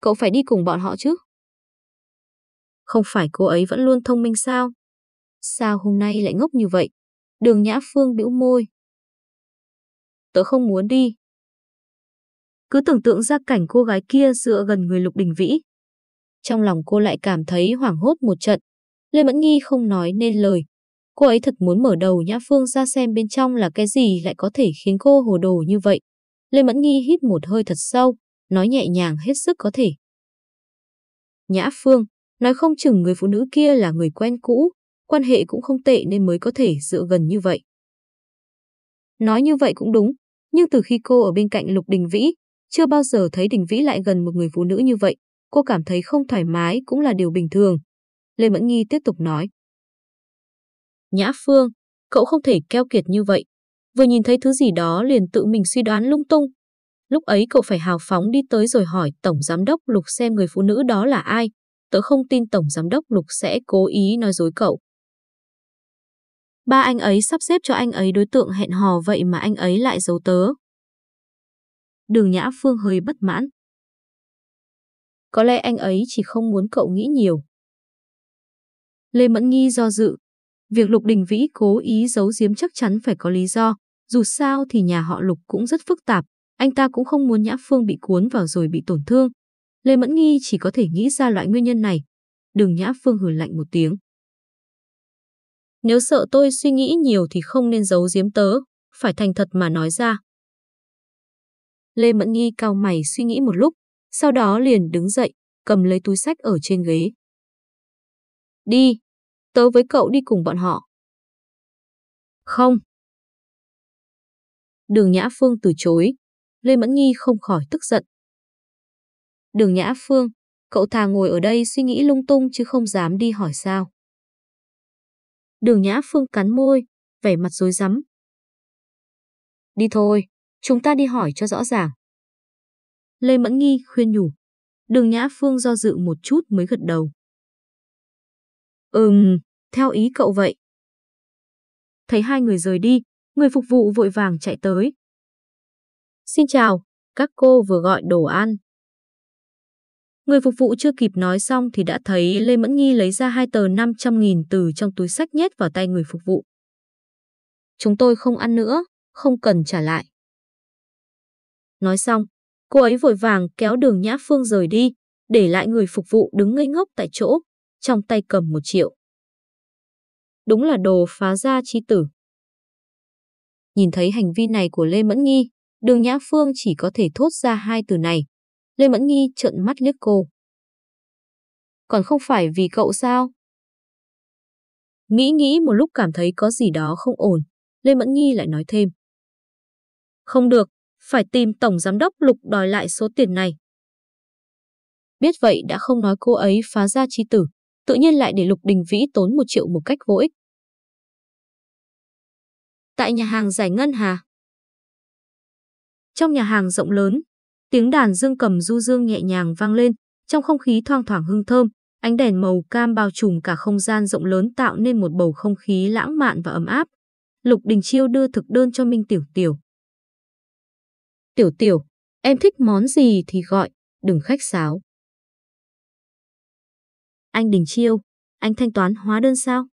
Cậu phải đi cùng bọn họ chứ? Không phải cô ấy vẫn luôn thông minh sao? Sao hôm nay lại ngốc như vậy? Đường Nhã Phương bĩu môi. Tớ không muốn đi. Cứ tưởng tượng ra cảnh cô gái kia dựa gần người Lục Đình Vĩ. Trong lòng cô lại cảm thấy hoảng hốt một trận. Lê Mẫn Nghi không nói nên lời. Cô ấy thật muốn mở đầu Nhã Phương ra xem bên trong là cái gì lại có thể khiến cô hồ đồ như vậy. Lê Mẫn Nghi hít một hơi thật sâu, nói nhẹ nhàng hết sức có thể. Nhã Phương, nói không chừng người phụ nữ kia là người quen cũ, quan hệ cũng không tệ nên mới có thể dựa gần như vậy. Nói như vậy cũng đúng, nhưng từ khi cô ở bên cạnh Lục Đình Vĩ, chưa bao giờ thấy Đình Vĩ lại gần một người phụ nữ như vậy, cô cảm thấy không thoải mái cũng là điều bình thường. Lê Mẫn Nghi tiếp tục nói. Nhã Phương, cậu không thể keo kiệt như vậy. Vừa nhìn thấy thứ gì đó liền tự mình suy đoán lung tung. Lúc ấy cậu phải hào phóng đi tới rồi hỏi Tổng Giám đốc Lục xem người phụ nữ đó là ai. Tớ không tin Tổng Giám đốc Lục sẽ cố ý nói dối cậu. Ba anh ấy sắp xếp cho anh ấy đối tượng hẹn hò vậy mà anh ấy lại giấu tớ. Đường Nhã Phương hơi bất mãn. Có lẽ anh ấy chỉ không muốn cậu nghĩ nhiều. Lê Mẫn Nghi do dự. Việc Lục Đình Vĩ cố ý giấu giếm chắc chắn phải có lý do. Dù sao thì nhà họ Lục cũng rất phức tạp. Anh ta cũng không muốn Nhã Phương bị cuốn vào rồi bị tổn thương. Lê Mẫn Nghi chỉ có thể nghĩ ra loại nguyên nhân này. đừng Nhã Phương hừ lạnh một tiếng. Nếu sợ tôi suy nghĩ nhiều thì không nên giấu giếm tớ, phải thành thật mà nói ra. Lê Mẫn Nghi cao mày suy nghĩ một lúc, sau đó liền đứng dậy, cầm lấy túi sách ở trên ghế. Đi, tớ với cậu đi cùng bọn họ. Không. Đường Nhã Phương từ chối, Lê Mẫn Nghi không khỏi tức giận. Đường Nhã Phương, cậu thà ngồi ở đây suy nghĩ lung tung chứ không dám đi hỏi sao. Đường Nhã Phương cắn môi, vẻ mặt rối rắm. Đi thôi, chúng ta đi hỏi cho rõ ràng. Lê Mẫn Nghi khuyên nhủ. Đường Nhã Phương do dự một chút mới gật đầu. Ừm, theo ý cậu vậy. Thấy hai người rời đi, người phục vụ vội vàng chạy tới. Xin chào, các cô vừa gọi đồ ăn. Người phục vụ chưa kịp nói xong thì đã thấy Lê Mẫn Nghi lấy ra hai tờ 500.000 từ trong túi sách nhét vào tay người phục vụ. Chúng tôi không ăn nữa, không cần trả lại. Nói xong, cô ấy vội vàng kéo đường Nhã Phương rời đi, để lại người phục vụ đứng ngây ngốc tại chỗ, trong tay cầm một triệu. Đúng là đồ phá gia chi tử. Nhìn thấy hành vi này của Lê Mẫn Nghi, đường Nhã Phương chỉ có thể thốt ra hai từ này. Lê Mẫn Nghi trợn mắt liếc cô. Còn không phải vì cậu sao? Nghĩ nghĩ một lúc cảm thấy có gì đó không ổn, Lê Mẫn Nghi lại nói thêm. Không được, phải tìm Tổng Giám đốc Lục đòi lại số tiền này. Biết vậy đã không nói cô ấy phá ra chi tử, tự nhiên lại để Lục Đình Vĩ tốn một triệu một cách vô ích. Tại nhà hàng giải ngân hà. Trong nhà hàng rộng lớn, Tiếng đàn dương cầm du dương nhẹ nhàng vang lên, trong không khí thoang thoảng hương thơm, ánh đèn màu cam bao trùm cả không gian rộng lớn tạo nên một bầu không khí lãng mạn và ấm áp. Lục Đình Chiêu đưa thực đơn cho Minh Tiểu Tiểu. Tiểu Tiểu, em thích món gì thì gọi, đừng khách sáo. Anh Đình Chiêu, anh thanh toán hóa đơn sao?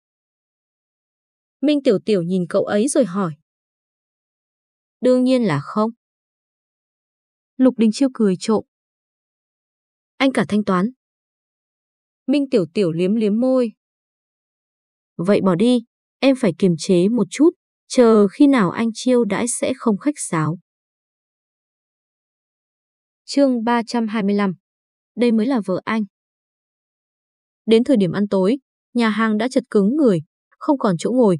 Minh Tiểu Tiểu nhìn cậu ấy rồi hỏi. Đương nhiên là không. Lục Đình Chiêu cười trộm. Anh cả thanh toán. Minh Tiểu Tiểu liếm liếm môi. Vậy bỏ đi, em phải kiềm chế một chút, chờ khi nào anh chiêu đãi sẽ không khách sáo. Chương 325 Đây mới là vợ anh. Đến thời điểm ăn tối, nhà hàng đã chật cứng người, không còn chỗ ngồi.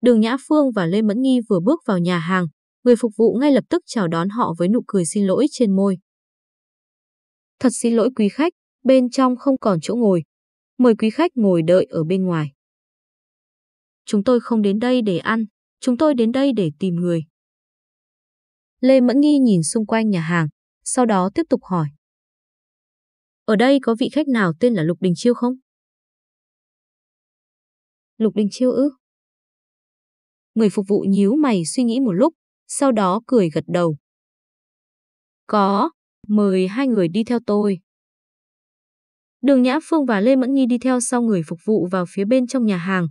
Đường Nhã Phương và Lê Mẫn Nghi vừa bước vào nhà hàng, Người phục vụ ngay lập tức chào đón họ với nụ cười xin lỗi trên môi. Thật xin lỗi quý khách, bên trong không còn chỗ ngồi. Mời quý khách ngồi đợi ở bên ngoài. chúng tôi không đến đây để ăn, chúng tôi đến đây để tìm người. Lê Mẫn Nghi nhìn xung quanh nhà hàng, sau đó tiếp tục hỏi. Ở đây có vị khách nào tên là Lục Đình Chiêu không? Lục Đình Chiêu ư? Người phục vụ nhíu mày suy nghĩ một lúc, sau đó cười gật đầu. Có, mời hai người đi theo tôi. Đường Nhã Phương và Lê Mẫn Nhi đi theo sau người phục vụ vào phía bên trong nhà hàng.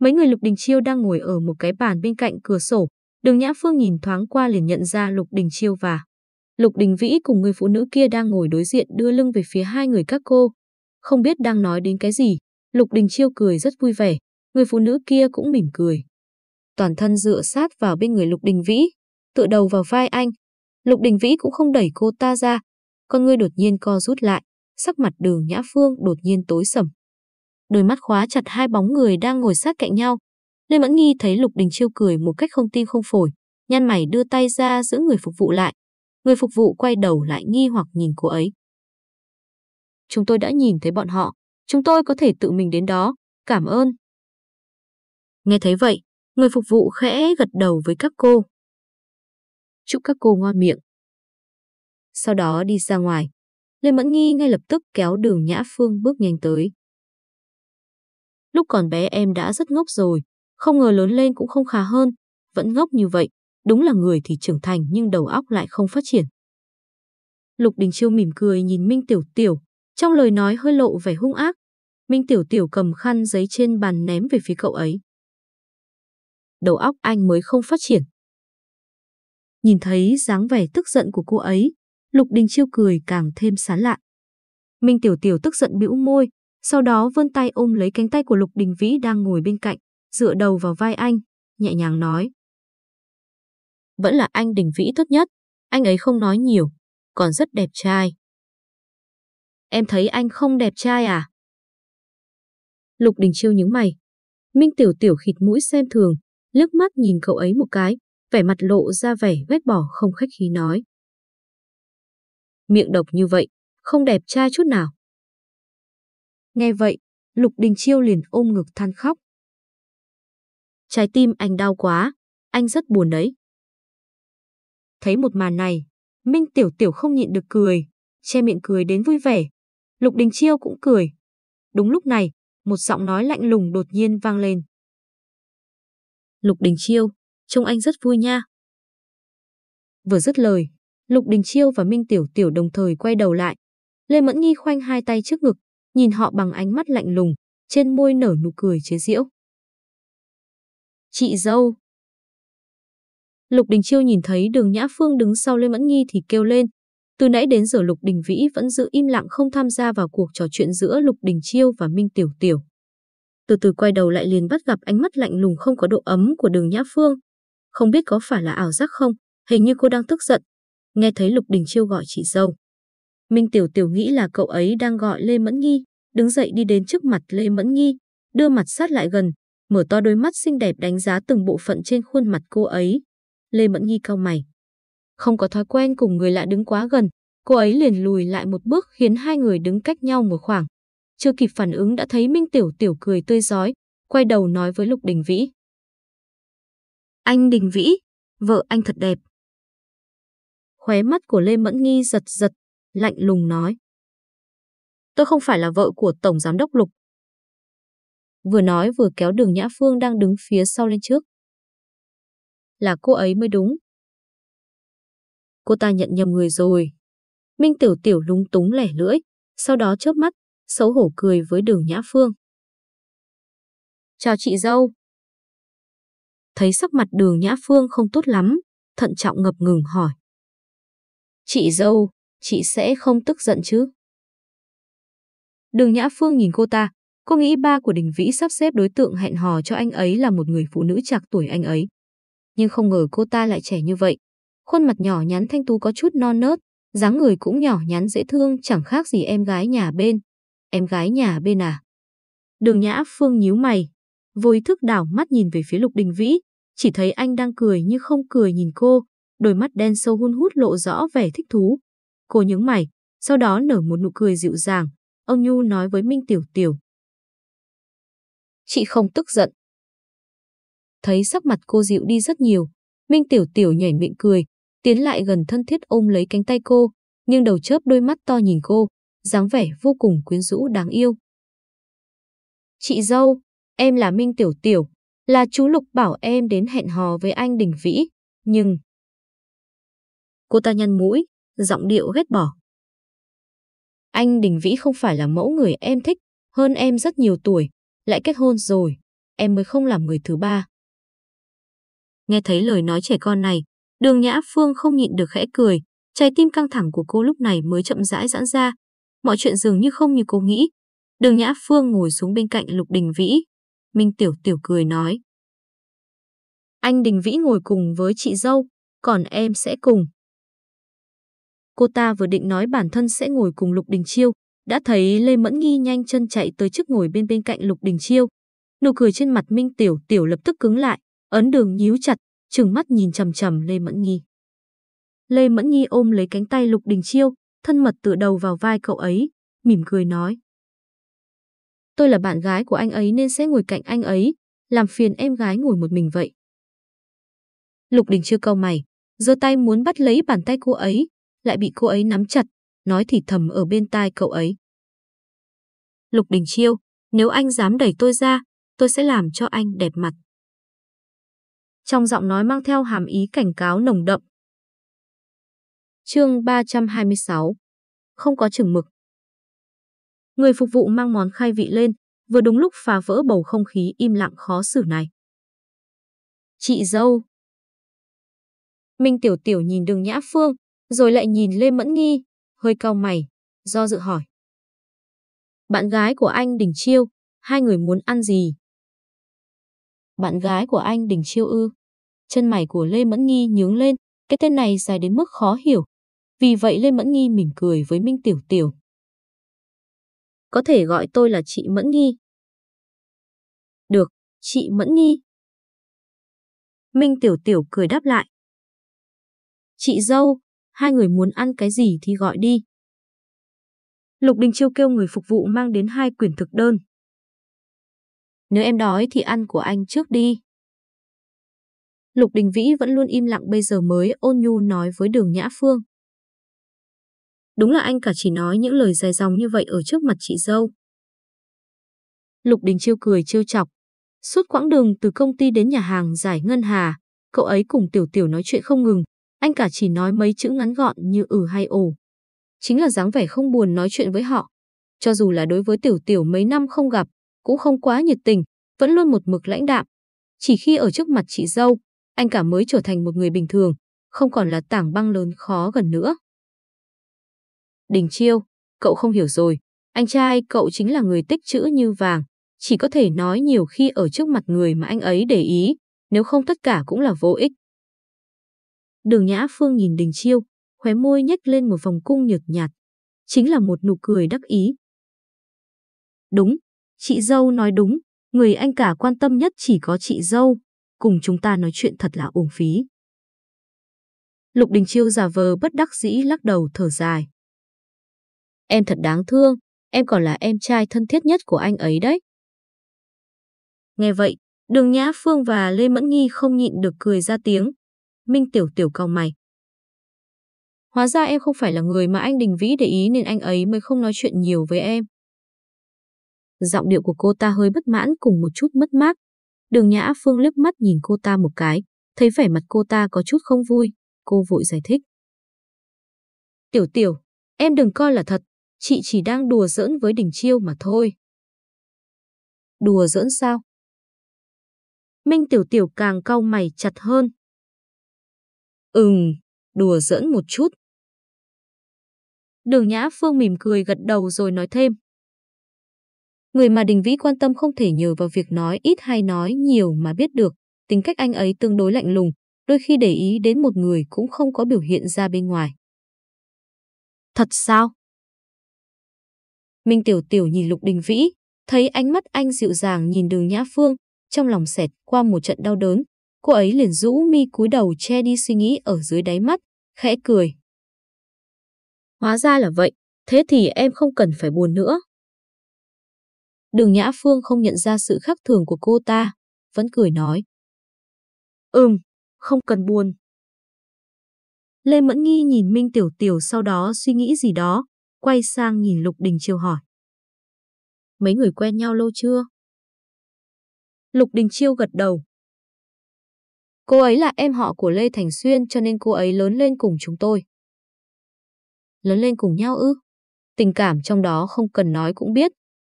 Mấy người Lục Đình Chiêu đang ngồi ở một cái bàn bên cạnh cửa sổ. Đường Nhã Phương nhìn thoáng qua liền nhận ra Lục Đình Chiêu và Lục Đình Vĩ cùng người phụ nữ kia đang ngồi đối diện đưa lưng về phía hai người các cô. Không biết đang nói đến cái gì, Lục Đình Chiêu cười rất vui vẻ, người phụ nữ kia cũng mỉm cười. Toàn thân dựa sát vào bên người Lục Đình Vĩ, tựa đầu vào vai anh. Lục Đình Vĩ cũng không đẩy cô ta ra, con ngươi đột nhiên co rút lại, sắc mặt đường Nhã Phương đột nhiên tối sầm. Đôi mắt khóa chặt hai bóng người đang ngồi sát cạnh nhau. Lê Mẫn Nghi thấy Lục Đình Chiêu cười một cách không tim không phổi, nhăn mày đưa tay ra giữ người phục vụ lại. Người phục vụ quay đầu lại nghi hoặc nhìn cô ấy. Chúng tôi đã nhìn thấy bọn họ, chúng tôi có thể tự mình đến đó, cảm ơn. Nghe thấy vậy, người phục vụ khẽ gật đầu với các cô. Chúc các cô ngon miệng. Sau đó đi ra ngoài, Lê Mẫn Nghi ngay lập tức kéo đường Nhã Phương bước nhanh tới. Lúc còn bé em đã rất ngốc rồi, không ngờ lớn lên cũng không khá hơn, vẫn ngốc như vậy, đúng là người thì trưởng thành nhưng đầu óc lại không phát triển. Lục Đình Chiêu mỉm cười nhìn Minh Tiểu Tiểu, trong lời nói hơi lộ vẻ hung ác. Minh Tiểu Tiểu cầm khăn giấy trên bàn ném về phía cậu ấy. Đầu óc anh mới không phát triển. Nhìn thấy dáng vẻ tức giận của cô ấy, Lục Đình Chiêu cười càng thêm sán lạ. Minh Tiểu Tiểu tức giận bĩu môi, sau đó vươn tay ôm lấy cánh tay của Lục Đình Vĩ đang ngồi bên cạnh, dựa đầu vào vai anh, nhẹ nhàng nói. Vẫn là anh Đình Vĩ tốt nhất, anh ấy không nói nhiều, còn rất đẹp trai. Em thấy anh không đẹp trai à? Lục Đình Chiêu nhướng mày. Minh Tiểu Tiểu khịt mũi xem thường, liếc mắt nhìn cậu ấy một cái, vẻ mặt lộ ra vẻ ghét bỏ không khách khí nói miệng độc như vậy, không đẹp trai chút nào. Nghe vậy, Lục Đình Chiêu liền ôm ngực than khóc. Trái tim anh đau quá, anh rất buồn đấy. Thấy một màn này, Minh Tiểu Tiểu không nhịn được cười, che miệng cười đến vui vẻ. Lục Đình Chiêu cũng cười. Đúng lúc này, một giọng nói lạnh lùng đột nhiên vang lên. Lục Đình Chiêu, trông anh rất vui nha. Vừa dứt lời, Lục Đình Chiêu và Minh Tiểu Tiểu đồng thời quay đầu lại. Lê Mẫn Nghi khoanh hai tay trước ngực, nhìn họ bằng ánh mắt lạnh lùng, trên môi nở nụ cười chế giễu. Chị dâu. Lục Đình Chiêu nhìn thấy đường Nhã Phương đứng sau Lê Mẫn Nghi thì kêu lên. Từ nãy đến giờ Lục Đình Vĩ vẫn giữ im lặng không tham gia vào cuộc trò chuyện giữa Lục Đình Chiêu và Minh Tiểu Tiểu. Từ từ quay đầu lại liền bắt gặp ánh mắt lạnh lùng không có độ ấm của đường Nhã Phương. Không biết có phải là ảo giác không, hình như cô đang tức giận, nghe thấy Lục Đình Chiêu gọi chị dâu. Minh Tiểu Tiểu nghĩ là cậu ấy đang gọi Lê Mẫn Nghi, đứng dậy đi đến trước mặt Lê Mẫn Nghi, đưa mặt sát lại gần, mở to đôi mắt xinh đẹp đánh giá từng bộ phận trên khuôn mặt cô ấy. Lê Mẫn Nghi cau mày. Không có thói quen cùng người lạ đứng quá gần, cô ấy liền lùi lại một bước khiến hai người đứng cách nhau một khoảng. Chưa kịp phản ứng đã thấy Minh Tiểu Tiểu cười tươi giói, quay đầu nói với Lục Đình Vĩ. Anh Đình Vĩ, vợ anh thật đẹp. Khóe mắt của Lê Mẫn Nghi giật giật, lạnh lùng nói. Tôi không phải là vợ của Tổng Giám đốc Lục. Vừa nói vừa kéo đường Nhã Phương đang đứng phía sau lên trước. Là cô ấy mới đúng. Cô ta nhận nhầm người rồi. Minh Tiểu Tiểu lúng túng lẻ lưỡi, sau đó chớp mắt, xấu hổ cười với đường Nhã Phương. Chào chị dâu. Thấy sắc mặt đường Nhã Phương không tốt lắm, thận trọng ngập ngừng hỏi. Chị dâu, chị sẽ không tức giận chứ? Đường Nhã Phương nhìn cô ta, cô nghĩ ba của Đình Vĩ sắp xếp đối tượng hẹn hò cho anh ấy là một người phụ nữ trạc tuổi anh ấy. Nhưng không ngờ cô ta lại trẻ như vậy. Khuôn mặt nhỏ nhắn thanh tú có chút non nớt, dáng người cũng nhỏ nhắn dễ thương chẳng khác gì em gái nhà bên. Em gái nhà bên à? Đường Nhã Phương nhíu mày, vô ý thức đảo mắt nhìn về phía Lục Đình Vĩ, chỉ thấy anh đang cười như không cười nhìn cô, đôi mắt đen sâu hun hút lộ rõ vẻ thích thú. Cô nhướng mày, sau đó nở một nụ cười dịu dàng, ông Nhu nói với Minh Tiểu Tiểu. Chị không tức giận. thấy sắc mặt cô dịu đi rất nhiều. Minh Tiểu Tiểu nhảy miệng cười, tiến lại gần thân thiết ôm lấy cánh tay cô, nhưng đầu chớp đôi mắt to nhìn cô, dáng vẻ vô cùng quyến rũ đáng yêu. Chị dâu, em là Minh Tiểu Tiểu, là chú Lục bảo em đến hẹn hò với anh Đình Vĩ, nhưng... Cô ta nhăn mũi, giọng điệu ghét bỏ. Anh Đình Vĩ không phải là mẫu người em thích, hơn em rất nhiều tuổi, lại kết hôn rồi, em mới không làm người thứ ba. Nghe thấy lời nói trẻ con này, đường Nhã Phương không nhịn được khẽ cười, trái tim căng thẳng của cô lúc này mới chậm rãi giãn ra. Mọi chuyện dường như không như cô nghĩ. Đường Nhã Phương ngồi xuống bên cạnh Lục Đình Vĩ. Minh Tiểu Tiểu cười nói. Anh Đình Vĩ ngồi cùng với chị dâu, còn em sẽ cùng. Cô ta vừa định nói bản thân sẽ ngồi cùng Lục Đình Chiêu, đã thấy Lê Mẫn Nghi nhanh chân chạy tới trước ngồi bên bên cạnh Lục Đình Chiêu. Nụ cười trên mặt Minh Tiểu Tiểu lập tức cứng lại, ấn đường nhíu chặt, trừng mắt nhìn chầm chầm Lê Mẫn Nghi. Lê Mẫn Nghi ôm lấy cánh tay Lục Đình Chiêu, thân mật tựa đầu vào vai cậu ấy, mỉm cười nói. Tôi là bạn gái của anh ấy nên sẽ ngồi cạnh anh ấy, làm phiền em gái ngồi một mình vậy. Lục Đình chưa câu mày, giơ tay muốn bắt lấy bàn tay cô ấy, lại bị cô ấy nắm chặt, nói thì thầm ở bên tai cậu ấy. Lục Đình Chiêu, nếu anh dám đẩy tôi ra, tôi sẽ làm cho anh đẹp mặt. Trong giọng nói mang theo hàm ý cảnh cáo nồng đậm. Chương 326 Không có chừng mực Người phục vụ mang món khai vị lên, vừa đúng lúc phá vỡ bầu không khí im lặng khó xử này. Chị dâu Minh Tiểu Tiểu nhìn đường Nhã Phương, rồi lại nhìn Lê Mẫn Nghi, hơi cau mày, do dự hỏi. Bạn gái của anh Đình Chiêu, hai người muốn ăn gì? Bạn gái của anh Đình Chiêu ư? Chân mày của Lê Mẫn Nghi nhướng lên, cái tên này dài đến mức khó hiểu. Vì vậy Lê Mẫn Nghi mỉm cười với Minh Tiểu Tiểu. Có thể gọi tôi là chị Mẫn Nghi. Được, chị Mẫn Nghi. Minh Tiểu Tiểu cười đáp lại. Chị dâu, hai người muốn ăn cái gì thì gọi đi. Lục Đình Chiêu kêu người phục vụ mang đến hai quyển thực đơn. Nếu em đói thì ăn của anh trước đi. Lục Đình Vĩ vẫn luôn im lặng bây giờ mới ôn nhu nói với đường Nhã Phương. Đúng là anh cả chỉ nói những lời dài dòng như vậy ở trước mặt chị dâu. Lục Đình Chiêu cười trêu chọc. Suốt quãng đường từ công ty đến nhà hàng giải ngân hà, cậu ấy cùng Tiểu Tiểu nói chuyện không ngừng, anh cả chỉ nói mấy chữ ngắn gọn như ừ hay ồ. Chính là dáng vẻ không buồn nói chuyện với họ. Cho dù là đối với Tiểu Tiểu mấy năm không gặp, cũng không quá nhiệt tình, vẫn luôn một mực lãnh đạm. Chỉ khi ở trước mặt chị dâu, anh cả mới trở thành một người bình thường, không còn là tảng băng lớn khó gần nữa. Đình Chiêu, cậu không hiểu rồi, anh trai cậu chính là người tích chữ như vàng, chỉ có thể nói nhiều khi ở trước mặt người mà anh ấy để ý, nếu không tất cả cũng là vô ích. Đường Nhã Phương nhìn Đình Chiêu, khóe môi nhếch lên một vòng cung nhợt nhạt, chính là một nụ cười đắc ý. Đúng, chị dâu nói đúng, người anh cả quan tâm nhất chỉ có chị dâu, cùng chúng ta nói chuyện thật là uổng phí. Lục Đình Chiêu giả vờ bất đắc dĩ lắc đầu thở dài. Em thật đáng thương, em còn là em trai thân thiết nhất của anh ấy đấy. Nghe vậy, Đường Nhã Phương và Lê Mẫn Nghi không nhịn được cười ra tiếng. Minh Tiểu Tiểu cau mày. Hóa ra em không phải là người mà anh Đình Vĩ để ý nên anh ấy mới không nói chuyện nhiều với em. Giọng điệu của cô ta hơi bất mãn cùng một chút mất mát. Đường Nhã Phương liếc mắt nhìn cô ta một cái, thấy vẻ mặt cô ta có chút không vui, cô vội giải thích. Tiểu Tiểu, em đừng coi là thật, chị chỉ đang đùa giỡn với Đình Chiêu mà thôi. Đùa giỡn sao? Minh Tiểu Tiểu càng cau mày chặt hơn. Ừm, đùa giỡn một chút. Đường Nhã Phương mỉm cười gật đầu rồi nói thêm. Người mà Đình Vĩ quan tâm không thể nhờ vào việc nói ít hay nói nhiều mà biết được. Tính cách anh ấy tương đối lạnh lùng, đôi khi để ý đến một người cũng không có biểu hiện ra bên ngoài. Thật sao? Minh Tiểu Tiểu nhìn Lục Đình Vĩ, thấy ánh mắt anh dịu dàng nhìn đường Nhã Phương, trong lòng xẹt qua một trận đau đớn. Cô ấy liền rũ mi cúi đầu che đi suy nghĩ ở dưới đáy mắt, khẽ cười. Hóa ra là vậy, thế thì em không cần phải buồn nữa. Đường Nhã Phương không nhận ra sự khác thường của cô ta, vẫn cười nói. Ừm, không cần buồn. Lê Mẫn Nghi nhìn Minh Tiểu Tiểu sau đó suy nghĩ gì đó, quay sang nhìn Lục Đình Chiêu hỏi. Mấy người quen nhau lâu chưa? Lục Đình Chiêu gật đầu. Cô ấy là em họ của Lê Thành Xuyên cho nên cô ấy lớn lên cùng chúng tôi. Lớn lên cùng nhau ư? Tình cảm trong đó không cần nói cũng biết.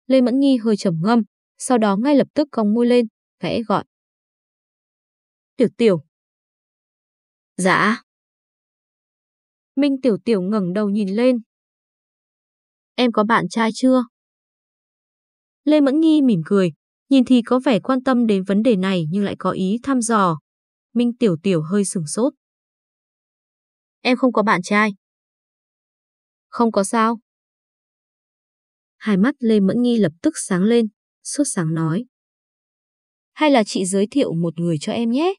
Lê Mẫn Nghi hơi trầm ngâm, sau đó ngay lập tức cong môi lên, khẽ gọi. Tiểu Tiểu. Dạ. Minh Tiểu Tiểu ngẩng đầu nhìn lên. Em có bạn trai chưa? Lê Mẫn Nghi mỉm cười, nhìn thì có vẻ quan tâm đến vấn đề này nhưng lại có ý thăm dò. Minh Tiểu Tiểu hơi sửng sốt. Em không có bạn trai. Không có sao. Hai mắt Lê Mẫn Nghi lập tức sáng lên, sốt sáng nói. Hay là chị giới thiệu một người cho em nhé?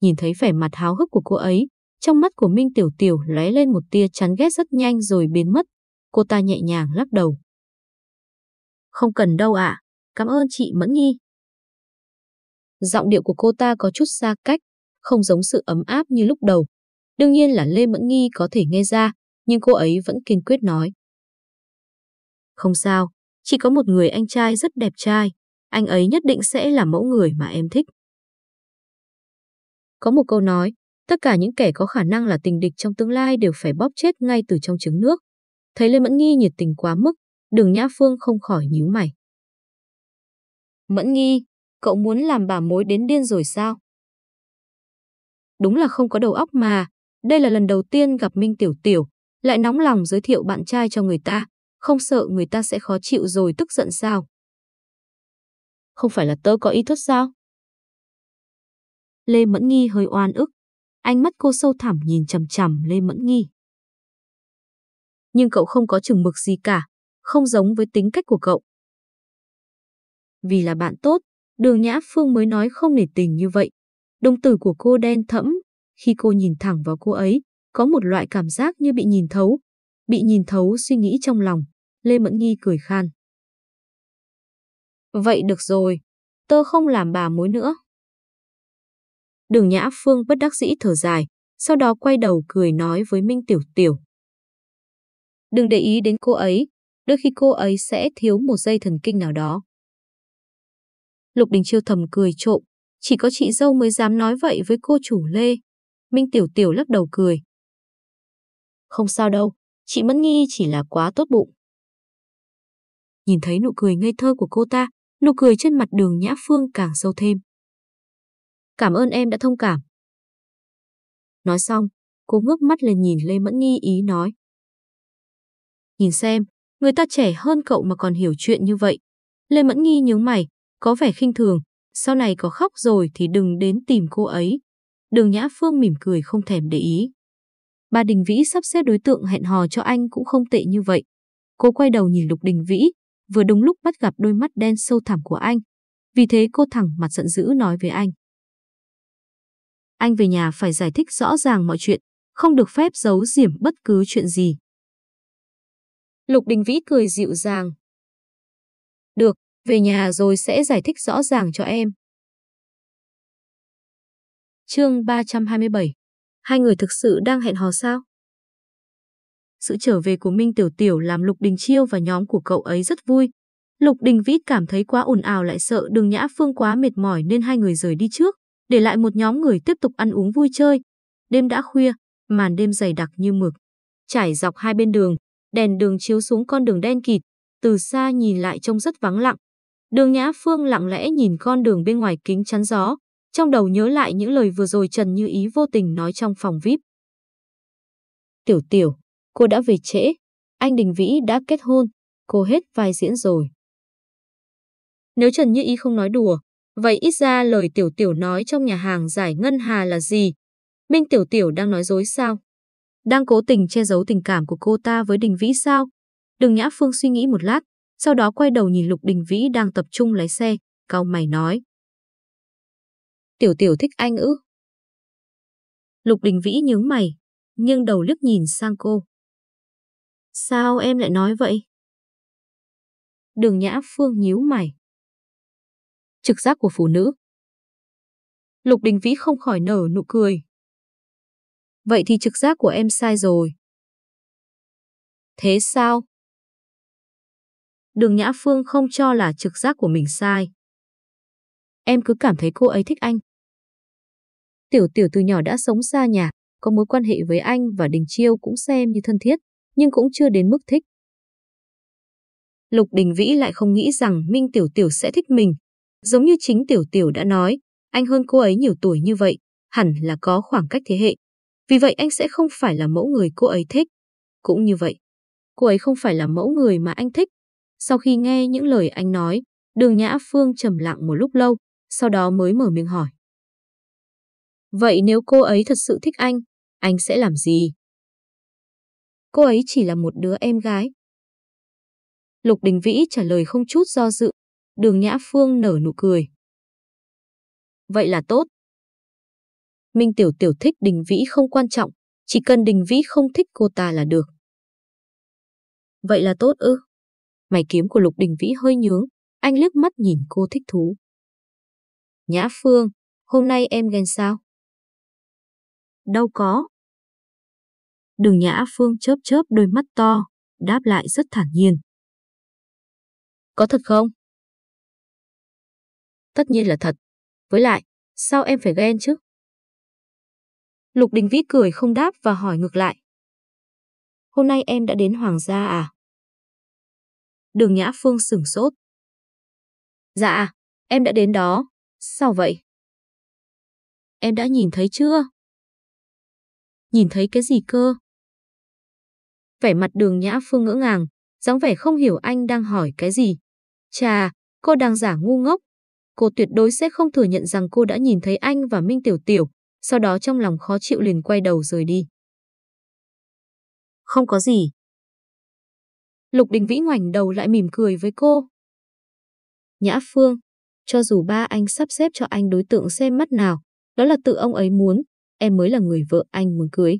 Nhìn thấy vẻ mặt háo hức của cô ấy, trong mắt của Minh Tiểu Tiểu lóe lên một tia chán ghét rất nhanh rồi biến mất. Cô ta nhẹ nhàng lắc đầu. Không cần đâu ạ, cảm ơn chị Mẫn Nhi. Giọng điệu của cô ta có chút xa cách, không giống sự ấm áp như lúc đầu. Đương nhiên là Lê Mẫn Nghi có thể nghe ra, nhưng cô ấy vẫn kiên quyết nói. Không sao, chỉ có một người anh trai rất đẹp trai, anh ấy nhất định sẽ là mẫu người mà em thích. Có một câu nói, tất cả những kẻ có khả năng là tình địch trong tương lai đều phải bóp chết ngay từ trong trứng nước. Thấy Lê Mẫn Nghi nhiệt tình quá mức, đường Nhã Phương không khỏi nhíu mày. Mẫn Nghi, cậu muốn làm bà mối đến điên rồi sao? Đúng là không có đầu óc mà, đây là lần đầu tiên gặp Minh Tiểu Tiểu, lại nóng lòng giới thiệu bạn trai cho người ta, không sợ người ta sẽ khó chịu rồi tức giận sao? Không phải là tớ có ý thức sao? Lê Mẫn Nghi hơi oan ức, ánh mắt cô sâu thẳm nhìn chằm chằm Lê Mẫn Nghi. Nhưng cậu không có chừng mực gì cả, không giống với tính cách của cậu. Vì là bạn tốt, đường Nhã Phương mới nói không nể tình như vậy. Đồng tử của cô đen thẫm, khi cô nhìn thẳng vào cô ấy, có một loại cảm giác như bị nhìn thấu. Bị nhìn thấu suy nghĩ trong lòng, Lê Mẫn Nghi cười khan. Vậy được rồi, tớ không làm bà mối nữa. Đường Nhã Phương bất đắc dĩ thở dài, sau đó quay đầu cười nói với Minh Tiểu Tiểu. Đừng để ý đến cô ấy, đôi khi cô ấy sẽ thiếu một dây thần kinh nào đó. Lục Đình Chiêu thầm cười trộm, chỉ có chị dâu mới dám nói vậy với cô chủ Lê. Minh Tiểu Tiểu lắc đầu cười. Không sao đâu, chị Mẫn Nghi chỉ là quá tốt bụng. Nhìn thấy nụ cười ngây thơ của cô ta, nụ cười trên mặt đường Nhã Phương càng sâu thêm. Cảm ơn em đã thông cảm. Nói xong, cô ngước mắt lên nhìn Lê Mẫn Nghi ý nói. Nhìn xem, người ta trẻ hơn cậu mà còn hiểu chuyện như vậy. Lê Mẫn Nghi nhướng mày, có vẻ khinh thường, sau này có khóc rồi thì đừng đến tìm cô ấy. Đường Nhã Phương mỉm cười không thèm để ý. Bà Đình Vĩ sắp xếp đối tượng hẹn hò cho anh cũng không tệ như vậy. Cô quay đầu nhìn Lục Đình Vĩ, vừa đúng lúc bắt gặp đôi mắt đen sâu thẳm của anh. Vì thế cô thẳng mặt giận dữ nói với anh. Anh về nhà phải giải thích rõ ràng mọi chuyện, không được phép giấu diểm bất cứ chuyện gì. Lục Đình Vĩ cười dịu dàng. Được, về nhà rồi sẽ giải thích rõ ràng cho em. Chương 327 Hai người thực sự đang hẹn hò sao? Sự trở về của Minh Tiểu Tiểu làm Lục Đình Chiêu và nhóm của cậu ấy rất vui. Lục Đình Vĩ cảm thấy quá ồn ào lại sợ đường Nhã Phương quá mệt mỏi nên hai người rời đi trước, để lại một nhóm người tiếp tục ăn uống vui chơi. Đêm đã khuya, màn đêm dày đặc như mực. Trải dọc hai bên đường, đèn đường chiếu xuống con đường đen kịt, từ xa nhìn lại trông rất vắng lặng. Đường Nhã Phương lặng lẽ nhìn con đường bên ngoài kính chắn gió, trong đầu nhớ lại những lời vừa rồi Trần Như Ý vô tình nói trong phòng VIP. Tiểu tiểu, cô đã về trễ, anh Đình Vĩ đã kết hôn, cô hết vai diễn rồi. Nếu Trần Như Ý không nói đùa, vậy ít ra lời tiểu tiểu nói trong nhà hàng giải ngân hà là gì? Minh tiểu tiểu đang nói dối sao? Đang cố tình che giấu tình cảm của cô ta với Đình Vĩ sao? Đường Nhã Phương suy nghĩ một lát, sau đó quay đầu nhìn Lục Đình Vĩ đang tập trung lái xe, cau mày nói. Tiểu tiểu thích anh ư? Lục Đình Vĩ nhướng mày, nghiêng đầu liếc nhìn sang cô. Sao em lại nói vậy? Đường Nhã Phương nhíu mày. Trực giác của phụ nữ. Lục Đình Vĩ không khỏi nở nụ cười. Vậy thì trực giác của em sai rồi. Thế sao? Đường Nhã Phương không cho là trực giác của mình sai. Em cứ cảm thấy cô ấy thích anh. Tiểu tiểu từ nhỏ đã sống xa nhà, có mối quan hệ với anh và Đình Chiêu cũng xem như thân thiết, nhưng cũng chưa đến mức thích. Lục Đình Vĩ lại không nghĩ rằng Minh Tiểu Tiểu sẽ thích mình. Giống như chính Tiểu Tiểu đã nói, anh hơn cô ấy nhiều tuổi như vậy, hẳn là có khoảng cách thế hệ. Vì vậy anh sẽ không phải là mẫu người cô ấy thích. Cũng như vậy, cô ấy không phải là mẫu người mà anh thích. Sau khi nghe những lời anh nói, đường Nhã Phương trầm lặng một lúc lâu, sau đó mới mở miệng hỏi. Vậy nếu cô ấy thật sự thích anh, anh sẽ làm gì? Cô ấy chỉ là một đứa em gái. Lục Đình Vĩ trả lời không chút do dự, đường Nhã Phương nở nụ cười. Vậy là tốt. Minh Tiểu Tiểu thích Đình Vĩ không quan trọng, chỉ cần Đình Vĩ không thích cô ta là được. Vậy là tốt ư? Mày kiếm của Lục Đình Vĩ hơi nhướng, anh liếc mắt nhìn cô thích thú. Nhã Phương, hôm nay em ghen sao? Đâu có. Đường Nhã Phương chớp chớp đôi mắt to, đáp lại rất thản nhiên. Có thật không? Tất nhiên là thật. Với lại, sao em phải ghen chứ? Lục Đình Vĩ cười không đáp và hỏi ngược lại. Hôm nay em đã đến Hoàng gia à? Đường Nhã Phương sửng sốt. Dạ, em đã đến đó. Sao vậy? Em đã nhìn thấy chưa? Nhìn thấy cái gì cơ? Vẻ mặt đường Nhã Phương ngỡ ngàng, dáng vẻ không hiểu anh đang hỏi cái gì. Chà, cô đang giả ngu ngốc. Cô tuyệt đối sẽ không thừa nhận rằng cô đã nhìn thấy anh và Minh Tiểu Tiểu, sau đó trong lòng khó chịu liền quay đầu rời đi. Không có gì. Lục Đình Vĩ ngoảnh đầu lại mỉm cười với cô. Nhã Phương, cho dù ba anh sắp xếp cho anh đối tượng xem mắt nào, đó là tự ông ấy muốn, em mới là người vợ anh muốn cưới.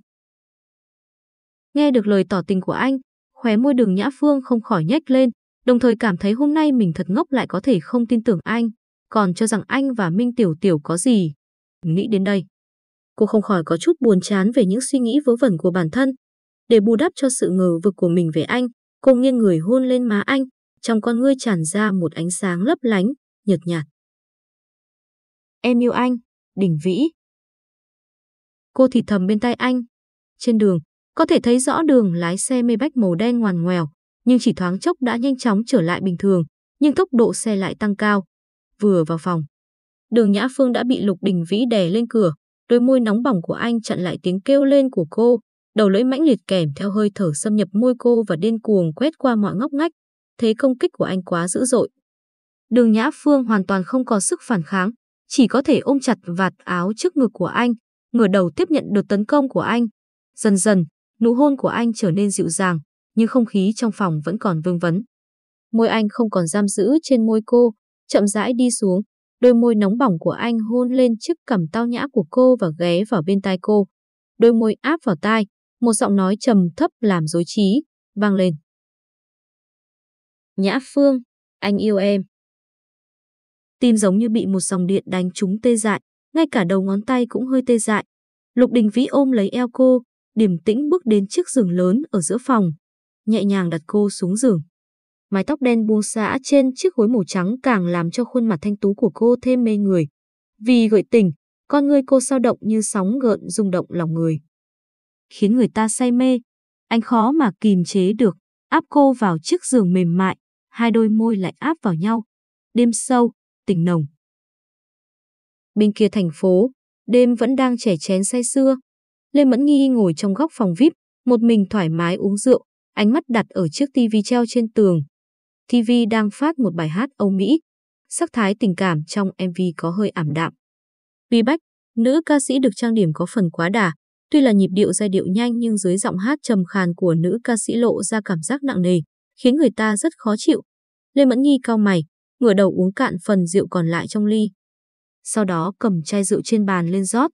Nghe được lời tỏ tình của anh, khóe môi đường Nhã Phương không khỏi nhếch lên, đồng thời cảm thấy hôm nay mình thật ngốc lại có thể không tin tưởng anh, còn cho rằng anh và Minh Tiểu Tiểu có gì. Nghĩ đến đây, cô không khỏi có chút buồn chán về những suy nghĩ vớ vẩn của bản thân. Để bù đắp cho sự ngờ vực của mình về anh, cô nghiêng người hôn lên má anh, trong con ngươi tràn ra một ánh sáng lấp lánh, nhợt nhạt. Em yêu anh, đỉnh Vĩ. Cô thì thầm bên tay anh. Trên đường, có thể thấy rõ đường lái xe mê bách màu đen ngoằn ngoèo, nhưng chỉ thoáng chốc đã nhanh chóng trở lại bình thường, nhưng tốc độ xe lại tăng cao. Vừa vào phòng, đường Nhã Phương đã bị Lục Đình Vĩ đè lên cửa, đôi môi nóng bỏng của anh chặn lại tiếng kêu lên của cô, đầu lưỡi mãnh liệt kèm theo hơi thở xâm nhập môi cô và điên cuồng quét qua mọi ngóc ngách. Thế công kích của anh quá dữ dội. Đường Nhã Phương hoàn toàn không có sức phản kháng, chỉ có thể ôm chặt vạt áo trước ngực của anh, ngửa đầu tiếp nhận đợt tấn công của anh. Dần dần, nụ hôn của anh trở nên dịu dàng, nhưng không khí trong phòng vẫn còn vương vấn. Môi anh không còn giam giữ trên môi cô, chậm rãi đi xuống, đôi môi nóng bỏng của anh hôn lên chiếc cằm tao nhã của cô và ghé vào bên tai cô. Đôi môi áp vào tai, một giọng nói trầm thấp làm dối trí, vang lên. Nhã Phương, anh yêu em. Tim giống như bị một dòng điện đánh trúng tê dại, ngay cả đầu ngón tay cũng hơi tê dại. Lục Đình Vĩ ôm lấy eo cô, điềm tĩnh bước đến chiếc giường lớn ở giữa phòng, nhẹ nhàng đặt cô xuống giường. Mái tóc đen buông xõa trên chiếc gối màu trắng càng làm cho khuôn mặt thanh tú của cô thêm mê người. Vì gợi tình, con người cô sao động như sóng gợn rung động lòng người. Khiến người ta say mê, anh khó mà kìm chế được, áp cô vào chiếc giường mềm mại, hai đôi môi lại áp vào nhau. Đêm sâu, tình nồng. Bên kia thành phố, đêm vẫn đang trẻ chén say xưa. Lê Mẫn Nghi ngồi trong góc phòng VIP, một mình thoải mái uống rượu, ánh mắt đặt ở chiếc tivi treo trên tường. TV đang phát một bài hát Âu Mỹ. Sắc thái tình cảm trong MV có hơi ảm đạm. Vì Bách, nữ ca sĩ được trang điểm có phần quá đà. Tuy là nhịp điệu giai điệu nhanh nhưng dưới giọng hát trầm khàn của nữ ca sĩ lộ ra cảm giác nặng nề, khiến người ta rất khó chịu. Lê Mẫn Nhi cao mày, ngửa đầu uống cạn phần rượu còn lại trong ly. Sau đó cầm chai rượu trên bàn lên rót.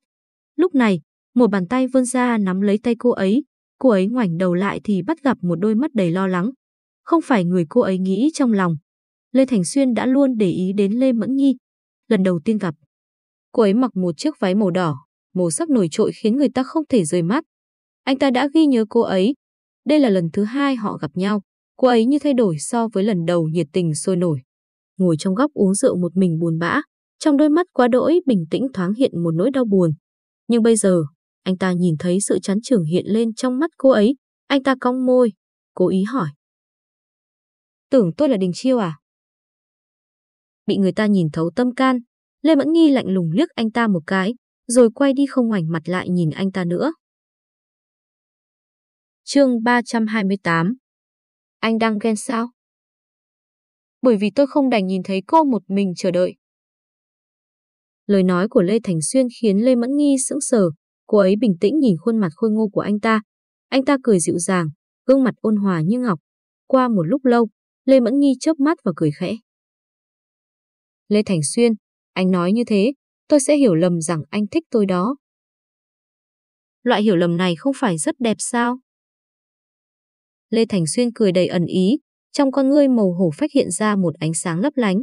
Lúc này, một bàn tay vươn ra nắm lấy tay cô ấy. Cô ấy ngoảnh đầu lại thì bắt gặp một đôi mắt đầy lo lắng. Không phải người cô ấy nghĩ trong lòng. Lê Thành Xuyên đã luôn để ý đến Lê Mẫn Nhi. Lần đầu tiên gặp. Cô ấy mặc một chiếc váy màu đỏ, màu sắc nổi trội khiến người ta không thể rời mắt. Anh ta đã ghi nhớ cô ấy. Đây là lần thứ hai họ gặp nhau. Cô ấy như thay đổi so với lần đầu nhiệt tình sôi nổi. Ngồi trong góc uống rượu một mình buồn bã, trong đôi mắt quá đỗi bình tĩnh thoáng hiện một nỗi đau buồn. Nhưng bây giờ, anh ta nhìn thấy sự chán chường hiện lên trong mắt cô ấy. Anh ta cong môi, cố ý hỏi. Tưởng tôi là Đình Chiêu à? Bị người ta nhìn thấu tâm can, Lê Mẫn Nghi lạnh lùng liếc anh ta một cái, rồi quay đi không ngoảnh mặt lại nhìn anh ta nữa. Chương 328 Anh đang ghen sao? Bởi vì tôi không đành nhìn thấy cô một mình chờ đợi. Lời nói của Lê Thành Xuyên khiến Lê Mẫn Nghi sững sờ, cô ấy bình tĩnh nhìn khuôn mặt khôi ngô của anh ta. Anh ta cười dịu dàng, gương mặt ôn hòa như ngọc. Qua một lúc lâu, Lê Mẫn Nghi chớp mắt và cười khẽ. Lê Thành Xuyên, anh nói như thế, tôi sẽ hiểu lầm rằng anh thích tôi đó. Loại hiểu lầm này không phải rất đẹp sao? Lê Thành Xuyên cười đầy ẩn ý, trong con ngươi màu hổ phách hiện ra một ánh sáng lấp lánh.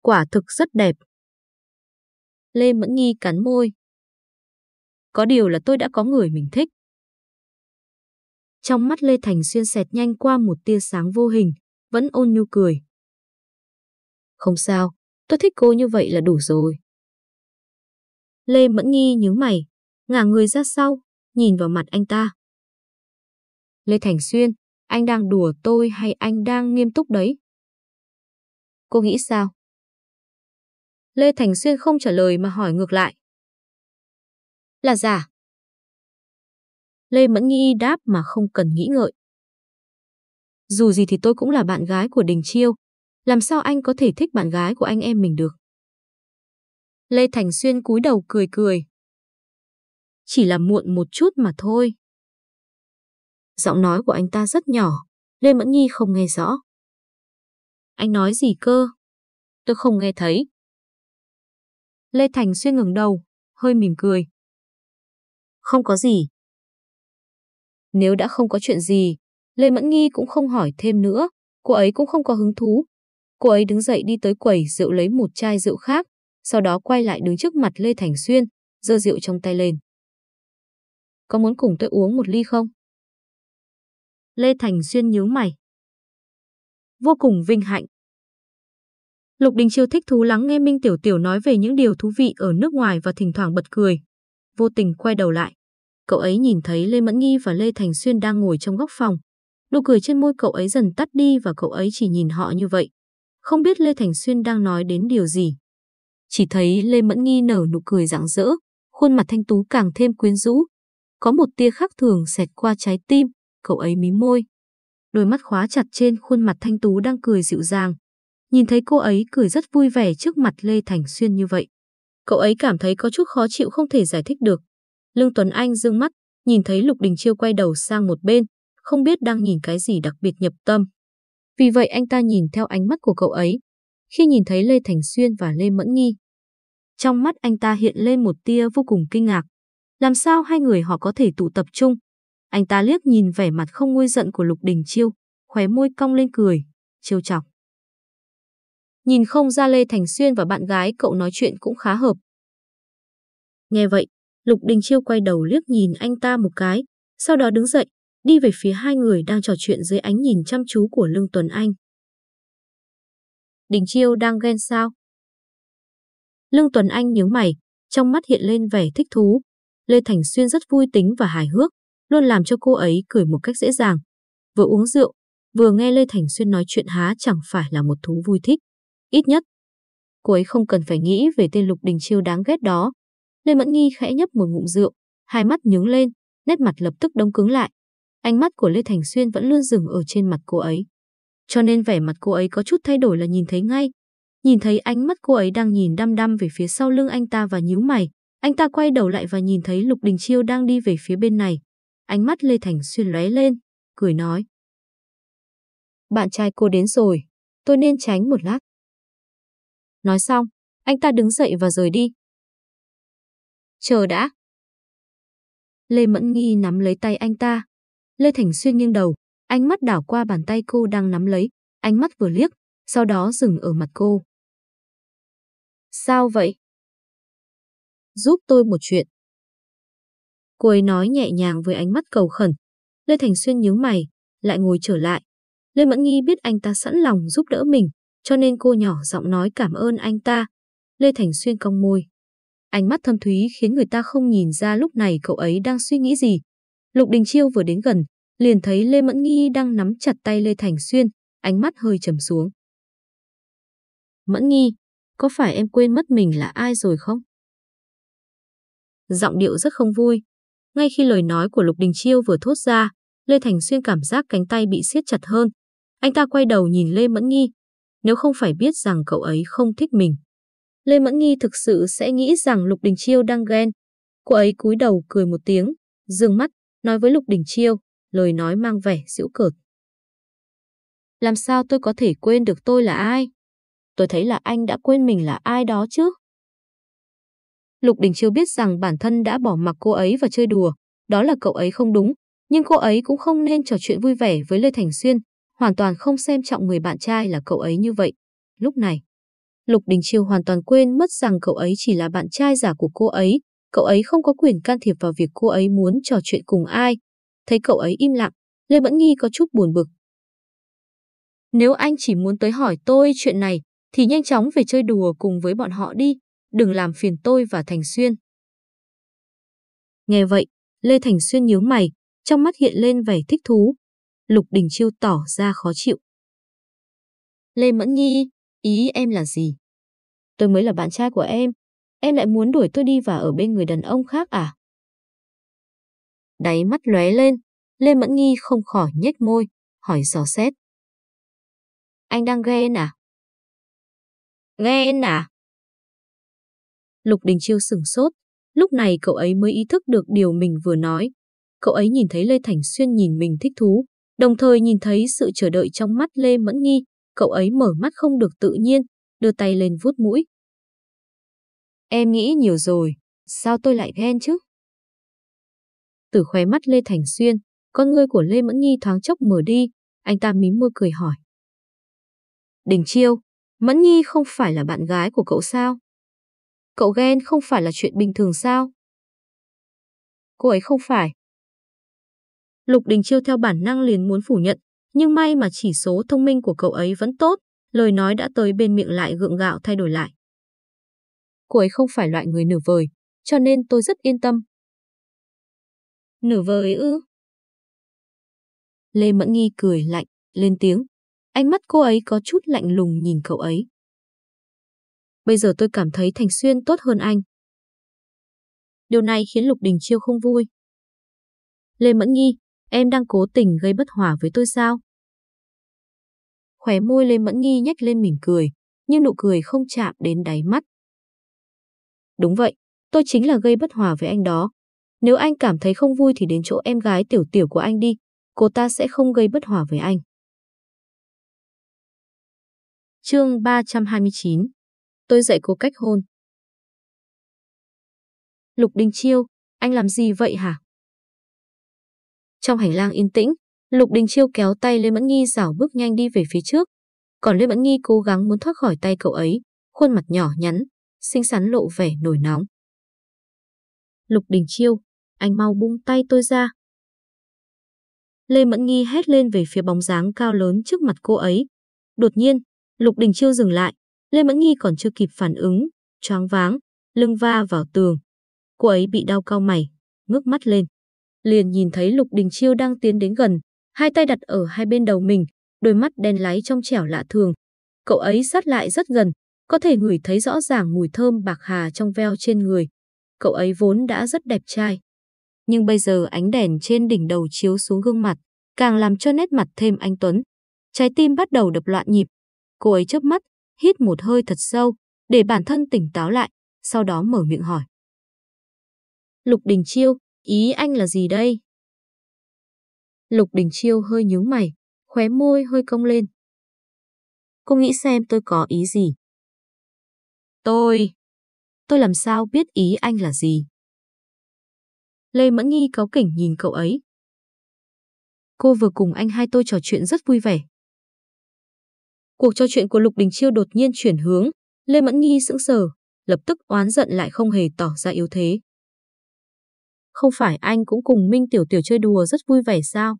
Quả thực rất đẹp. Lê Mẫn Nhi cắn môi. Có điều là tôi đã có người mình thích. Trong mắt Lê Thành Xuyên xẹt nhanh qua một tia sáng vô hình, vẫn ôn nhu cười. Không sao, tôi thích cô như vậy là đủ rồi. Lê Mẫn Nghi nhướng mày, ngả người ra sau, nhìn vào mặt anh ta. Lê Thành Xuyên, anh đang đùa tôi hay anh đang nghiêm túc đấy? Cô nghĩ sao? Lê Thành Xuyên không trả lời mà hỏi ngược lại. Là giả. Lê Mẫn Nghi đáp mà không cần nghĩ ngợi. Dù gì thì tôi cũng là bạn gái của Đình Chiêu. Làm sao anh có thể thích bạn gái của anh em mình được? Lê Thành Xuyên cúi đầu cười cười. Chỉ là muộn một chút mà thôi. Giọng nói của anh ta rất nhỏ, Lê Mẫn Nhi không nghe rõ. Anh nói gì cơ? Tôi không nghe thấy. Lê Thành Xuyên ngừng đầu, hơi mỉm cười. Không có gì. Nếu đã không có chuyện gì, Lê Mẫn Nghi cũng không hỏi thêm nữa, cô ấy cũng không có hứng thú. Cô ấy đứng dậy đi tới quầy rượu lấy một chai rượu khác, sau đó quay lại đứng trước mặt Lê Thành Xuyên, giơ rượu trong tay lên. Có muốn cùng tôi uống một ly không? Lê Thành Xuyên nhướng mày. Vô cùng vinh hạnh. Lục Đình Chiêu thích thú lắng nghe Minh Tiểu Tiểu nói về những điều thú vị ở nước ngoài và thỉnh thoảng bật cười. Vô tình quay đầu lại. Cậu ấy nhìn thấy Lê Mẫn Nghi và Lê Thành Xuyên đang ngồi trong góc phòng. Nụ cười trên môi cậu ấy dần tắt đi và cậu ấy chỉ nhìn họ như vậy. Không biết Lê Thành Xuyên đang nói đến điều gì. Chỉ thấy Lê Mẫn Nghi nở nụ cười rạng rỡ, khuôn mặt thanh tú càng thêm quyến rũ. Có một tia khác thường xẹt qua trái tim, cậu ấy mím môi. Đôi mắt khóa chặt trên khuôn mặt thanh tú đang cười dịu dàng. Nhìn thấy cô ấy cười rất vui vẻ trước mặt Lê Thành Xuyên như vậy. Cậu ấy cảm thấy có chút khó chịu không thể giải thích được. Lương Tuấn Anh dương mắt, nhìn thấy Lục Đình Chiêu quay đầu sang một bên, không biết đang nhìn cái gì đặc biệt nhập tâm. Vì vậy anh ta nhìn theo ánh mắt của cậu ấy, khi nhìn thấy Lê Thành Xuyên và Lê Mẫn Nghi. Trong mắt anh ta hiện lên một tia vô cùng kinh ngạc. Làm sao hai người họ có thể tụ tập chung, anh ta liếc nhìn vẻ mặt không nguôi giận của Lục Đình Chiêu, khóe môi cong lên cười, trêu chọc. Nhìn không ra Lê Thành Xuyên và bạn gái cậu nói chuyện cũng khá hợp. Nghe vậy, Lục Đình Chiêu quay đầu liếc nhìn anh ta một cái, sau đó đứng dậy, đi về phía hai người đang trò chuyện dưới ánh nhìn chăm chú của Lương Tuấn Anh. Đình Chiêu đang ghen sao? Lương Tuấn Anh nhướng mày, trong mắt hiện lên vẻ thích thú. Lê Thành Xuyên rất vui tính và hài hước, luôn làm cho cô ấy cười một cách dễ dàng. Vừa uống rượu, vừa nghe Lê Thành Xuyên nói chuyện há chẳng phải là một thú vui thích. Ít nhất, cô ấy không cần phải nghĩ về tên Lục Đình Chiêu đáng ghét đó. Lê Mẫn Nghi khẽ nhấp một ngụm rượu, hai mắt nhướng lên, nét mặt lập tức đông cứng lại. Ánh mắt của Lê Thành Xuyên vẫn luôn dừng ở trên mặt cô ấy. Cho nên vẻ mặt cô ấy có chút thay đổi là nhìn thấy ngay. Nhìn thấy ánh mắt cô ấy đang nhìn đăm đăm về phía sau lưng anh ta và nhíu mày. Anh ta quay đầu lại và nhìn thấy Lục Đình Chiêu đang đi về phía bên này. Ánh mắt Lê Thành Xuyên lóe lên, cười nói. Bạn trai cô đến rồi, tôi nên tránh một lát. Nói xong, anh ta đứng dậy và rời đi. Chờ đã. Lê Mẫn Nghi nắm lấy tay anh ta. Lê Thành Xuyên nghiêng đầu, ánh mắt đảo qua bàn tay cô đang nắm lấy, ánh mắt vừa liếc, sau đó dừng ở mặt cô. Sao vậy? giúp tôi một chuyện. Cô ấy nói nhẹ nhàng với ánh mắt cầu khẩn. Lê Thành Xuyên nhướng mày, lại ngồi trở lại. Lê Mẫn Nghi biết anh ta sẵn lòng giúp đỡ mình, cho nên cô nhỏ giọng nói cảm ơn anh ta. Lê Thành Xuyên cong môi. Ánh mắt thâm thúy khiến người ta không nhìn ra lúc này cậu ấy đang suy nghĩ gì. Lục Đình Chiêu vừa đến gần, liền thấy Lê Mẫn Nghi đang nắm chặt tay Lê Thành Xuyên, ánh mắt hơi trầm xuống. Mẫn Nghi, có phải em quên mất mình là ai rồi không? Giọng điệu rất không vui. Ngay khi lời nói của Lục Đình Chiêu vừa thốt ra, Lê Thành Xuyên cảm giác cánh tay bị siết chặt hơn. Anh ta quay đầu nhìn Lê Mẫn Nghi. Nếu không phải biết rằng cậu ấy không thích mình. Lê Mẫn Nghi thực sự sẽ nghĩ rằng Lục Đình Chiêu đang ghen. Cô ấy cúi đầu cười một tiếng, dương mắt, nói với Lục Đình Chiêu, lời nói mang vẻ giễu cợt. Làm sao tôi có thể quên được tôi là ai? Tôi thấy là anh đã quên mình là ai đó chứ. Lục Đình Chiêu biết rằng bản thân đã bỏ mặc cô ấy và chơi đùa, đó là cậu ấy không đúng, nhưng cô ấy cũng không nên trò chuyện vui vẻ với Lê Thành Xuyên, hoàn toàn không xem trọng người bạn trai là cậu ấy như vậy. Lúc này, Lục Đình Chiêu hoàn toàn quên mất rằng cậu ấy chỉ là bạn trai giả của cô ấy, cậu ấy không có quyền can thiệp vào việc cô ấy muốn trò chuyện cùng ai. Thấy cậu ấy im lặng, Lê Mẫn Nghi có chút buồn bực. Nếu anh chỉ muốn tới hỏi tôi chuyện này, thì nhanh chóng về chơi đùa cùng với bọn họ đi, đừng làm phiền tôi và Thành Xuyên. Nghe vậy, Lê Thành Xuyên nhướng mày, trong mắt hiện lên vẻ thích thú. Lục Đình Chiêu tỏ ra khó chịu. Lê Mẫn Nhi, ý em là gì? Tôi mới là bạn trai của em, em lại muốn đuổi tôi đi và ở bên người đàn ông khác à? Đáy mắt lóe lên, Lê Mẫn Nhi không khỏi nhếch môi, hỏi dò xét. Anh đang ghen à? Ghen à? Lục Đình Chiêu sửng sốt, lúc này cậu ấy mới ý thức được điều mình vừa nói. Cậu ấy nhìn thấy Lê Thành Xuyên nhìn mình thích thú, đồng thời nhìn thấy sự chờ đợi trong mắt Lê Mẫn Nghi, cậu ấy mở mắt không được tự nhiên, đưa tay lên vuốt mũi. Em nghĩ nhiều rồi, sao tôi lại ghen chứ? Từ khóe mắt Lê Thành Xuyên, con ngươi của Lê Mẫn Nghi thoáng chốc mở đi, anh ta mím môi cười hỏi. Đình Chiêu, Mẫn Nhi không phải là bạn gái của cậu sao? Cậu ghen không phải là chuyện bình thường sao? Cô ấy không phải. Lục Đình Chiêu theo bản năng liền muốn phủ nhận, nhưng may mà chỉ số thông minh của cậu ấy vẫn tốt, lời nói đã tới bên miệng lại gượng gạo thay đổi lại. Cô ấy không phải loại người nửa vời, cho nên tôi rất yên tâm. Nửa vời ư? Lê Mẫn Nghi cười lạnh, lên tiếng. Ánh mắt cô ấy có chút lạnh lùng nhìn cậu ấy. Bây giờ tôi cảm thấy Thành Xuyên tốt hơn anh. Điều này khiến Lục Đình Chiêu không vui. Lê Mẫn Nghi, em đang cố tình gây bất hòa với tôi sao? Khóe môi Lê Mẫn Nghi nhếch lên mỉm cười, nhưng nụ cười không chạm đến đáy mắt. Đúng vậy, tôi chính là gây bất hòa với anh đó. Nếu anh cảm thấy không vui thì đến chỗ em gái tiểu tiểu của anh đi, cô ta sẽ không gây bất hòa với anh. Chương 329 Tôi dạy cô cách hôn. Lục Đình Chiêu, anh làm gì vậy hả? Trong hành lang yên tĩnh, Lục Đình Chiêu kéo tay Lê Mẫn Nghi rảo bước nhanh đi về phía trước. Còn Lê Mẫn Nghi cố gắng muốn thoát khỏi tay cậu ấy, khuôn mặt nhỏ nhắn, xinh xắn lộ vẻ nổi nóng. Lục Đình Chiêu, anh mau buông tay tôi ra. Lê Mẫn Nghi hét lên về phía bóng dáng cao lớn trước mặt cô ấy. Đột nhiên, Lục Đình Chiêu dừng lại, Lê Mẫn Nghi còn chưa kịp phản ứng, choáng váng, lưng va vào tường. Cô ấy bị đau cao mày, ngước mắt lên. Liền nhìn thấy Lục Đình Chiêu đang tiến đến gần, hai tay đặt ở hai bên đầu mình, đôi mắt đen láy trong trẻo lạ thường. Cậu ấy sát lại rất gần, có thể ngửi thấy rõ ràng mùi thơm bạc hà trong veo trên người. Cậu ấy vốn đã rất đẹp trai. Nhưng bây giờ ánh đèn trên đỉnh đầu chiếu xuống gương mặt, càng làm cho nét mặt thêm anh Tuấn. Trái tim bắt đầu đập loạn nhịp. Cô ấy chớp mắt, hít một hơi thật sâu, để bản thân tỉnh táo lại, sau đó mở miệng hỏi. Lục Đình Chiêu, ý anh là gì đây? Lục Đình Chiêu hơi nhướng mày, khóe môi hơi cong lên. Cô nghĩ xem tôi có ý gì? Tôi... Tôi làm sao biết ý anh là gì? Lê Mẫn Nghi cáu kỉnh nhìn cậu ấy. Cô vừa cùng anh hai tôi trò chuyện rất vui vẻ. Cuộc trò chuyện của Lục Đình Chiêu đột nhiên chuyển hướng, Lê Mẫn Nghi sững sờ, lập tức oán giận lại không hề tỏ ra yếu thế. Không phải anh cũng cùng Minh Tiểu Tiểu chơi đùa rất vui vẻ sao?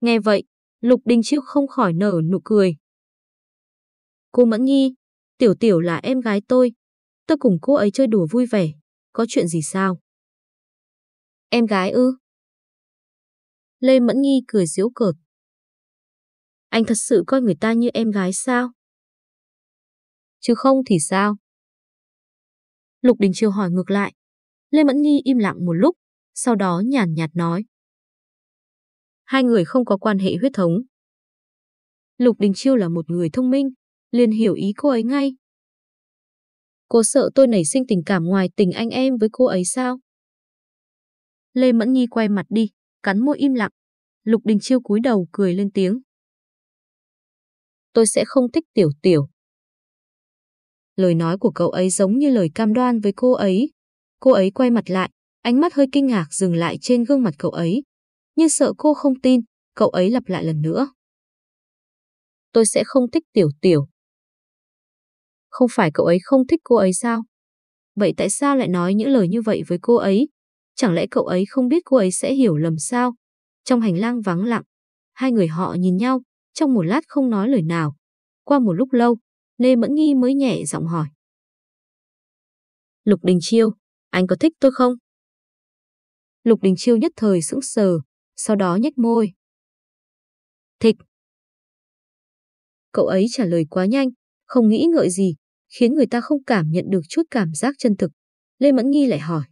Nghe vậy, Lục Đình Chiêu không khỏi nở nụ cười. Cô Mẫn Nhi, Tiểu Tiểu là em gái tôi. Tôi cùng cô ấy chơi đùa vui vẻ. Có chuyện gì sao? Em gái ư? Lê Mẫn Nhi cười giễu cợt. Anh thật sự coi người ta như em gái sao? Chứ không thì sao? Lục Đình Chiêu hỏi ngược lại. Lê Mẫn Nhi im lặng một lúc, sau đó nhàn nhạt nói. Hai người không có quan hệ huyết thống. Lục Đình Chiêu là một người thông minh, liền hiểu ý cô ấy ngay. Cô sợ tôi nảy sinh tình cảm ngoài tình anh em với cô ấy sao? Lê Mẫn Nhi quay mặt đi, cắn môi im lặng. Lục Đình Chiêu cúi đầu cười lên tiếng. Tôi sẽ không thích Tiểu Tiểu. Lời nói của cậu ấy giống như lời cam đoan với cô ấy. Cô ấy quay mặt lại, ánh mắt hơi kinh ngạc dừng lại trên gương mặt cậu ấy. Như sợ cô không tin, cậu ấy lặp lại lần nữa. Tôi sẽ không thích Tiểu Tiểu. Không phải cậu ấy không thích cô ấy sao? Vậy tại sao lại nói những lời như vậy với cô ấy? Chẳng lẽ cậu ấy không biết cô ấy sẽ hiểu lầm sao? Trong hành lang vắng lặng, hai người họ nhìn nhau, trong một lát không nói lời nào. Qua một lúc lâu, Lê Mẫn Nghi mới nhẹ giọng hỏi. Lục Đình Chiêu, anh có thích tôi không? Lục Đình Chiêu nhất thời sững sờ, sau đó nhếch môi. Thích. Cậu ấy trả lời quá nhanh, không nghĩ ngợi gì, khiến người ta không cảm nhận được chút cảm giác chân thực. Lê Mẫn Nghi lại hỏi.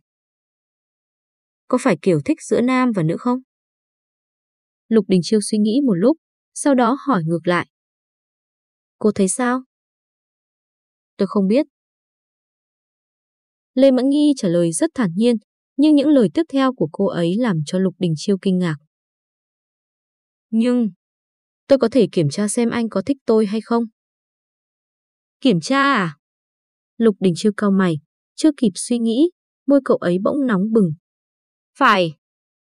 Có phải kiểu thích giữa nam và nữ không? Lục Đình Chiêu suy nghĩ một lúc, sau đó hỏi ngược lại. Cô thấy sao? Tôi không biết. Lê Mẫn Nghi trả lời rất thản nhiên, nhưng những lời tiếp theo của cô ấy làm cho Lục Đình Chiêu kinh ngạc. Nhưng, tôi có thể kiểm tra xem anh có thích tôi hay không? Kiểm tra à? Lục Đình Chiêu cao mày, chưa kịp suy nghĩ, môi cậu ấy bỗng nóng bừng. Phải,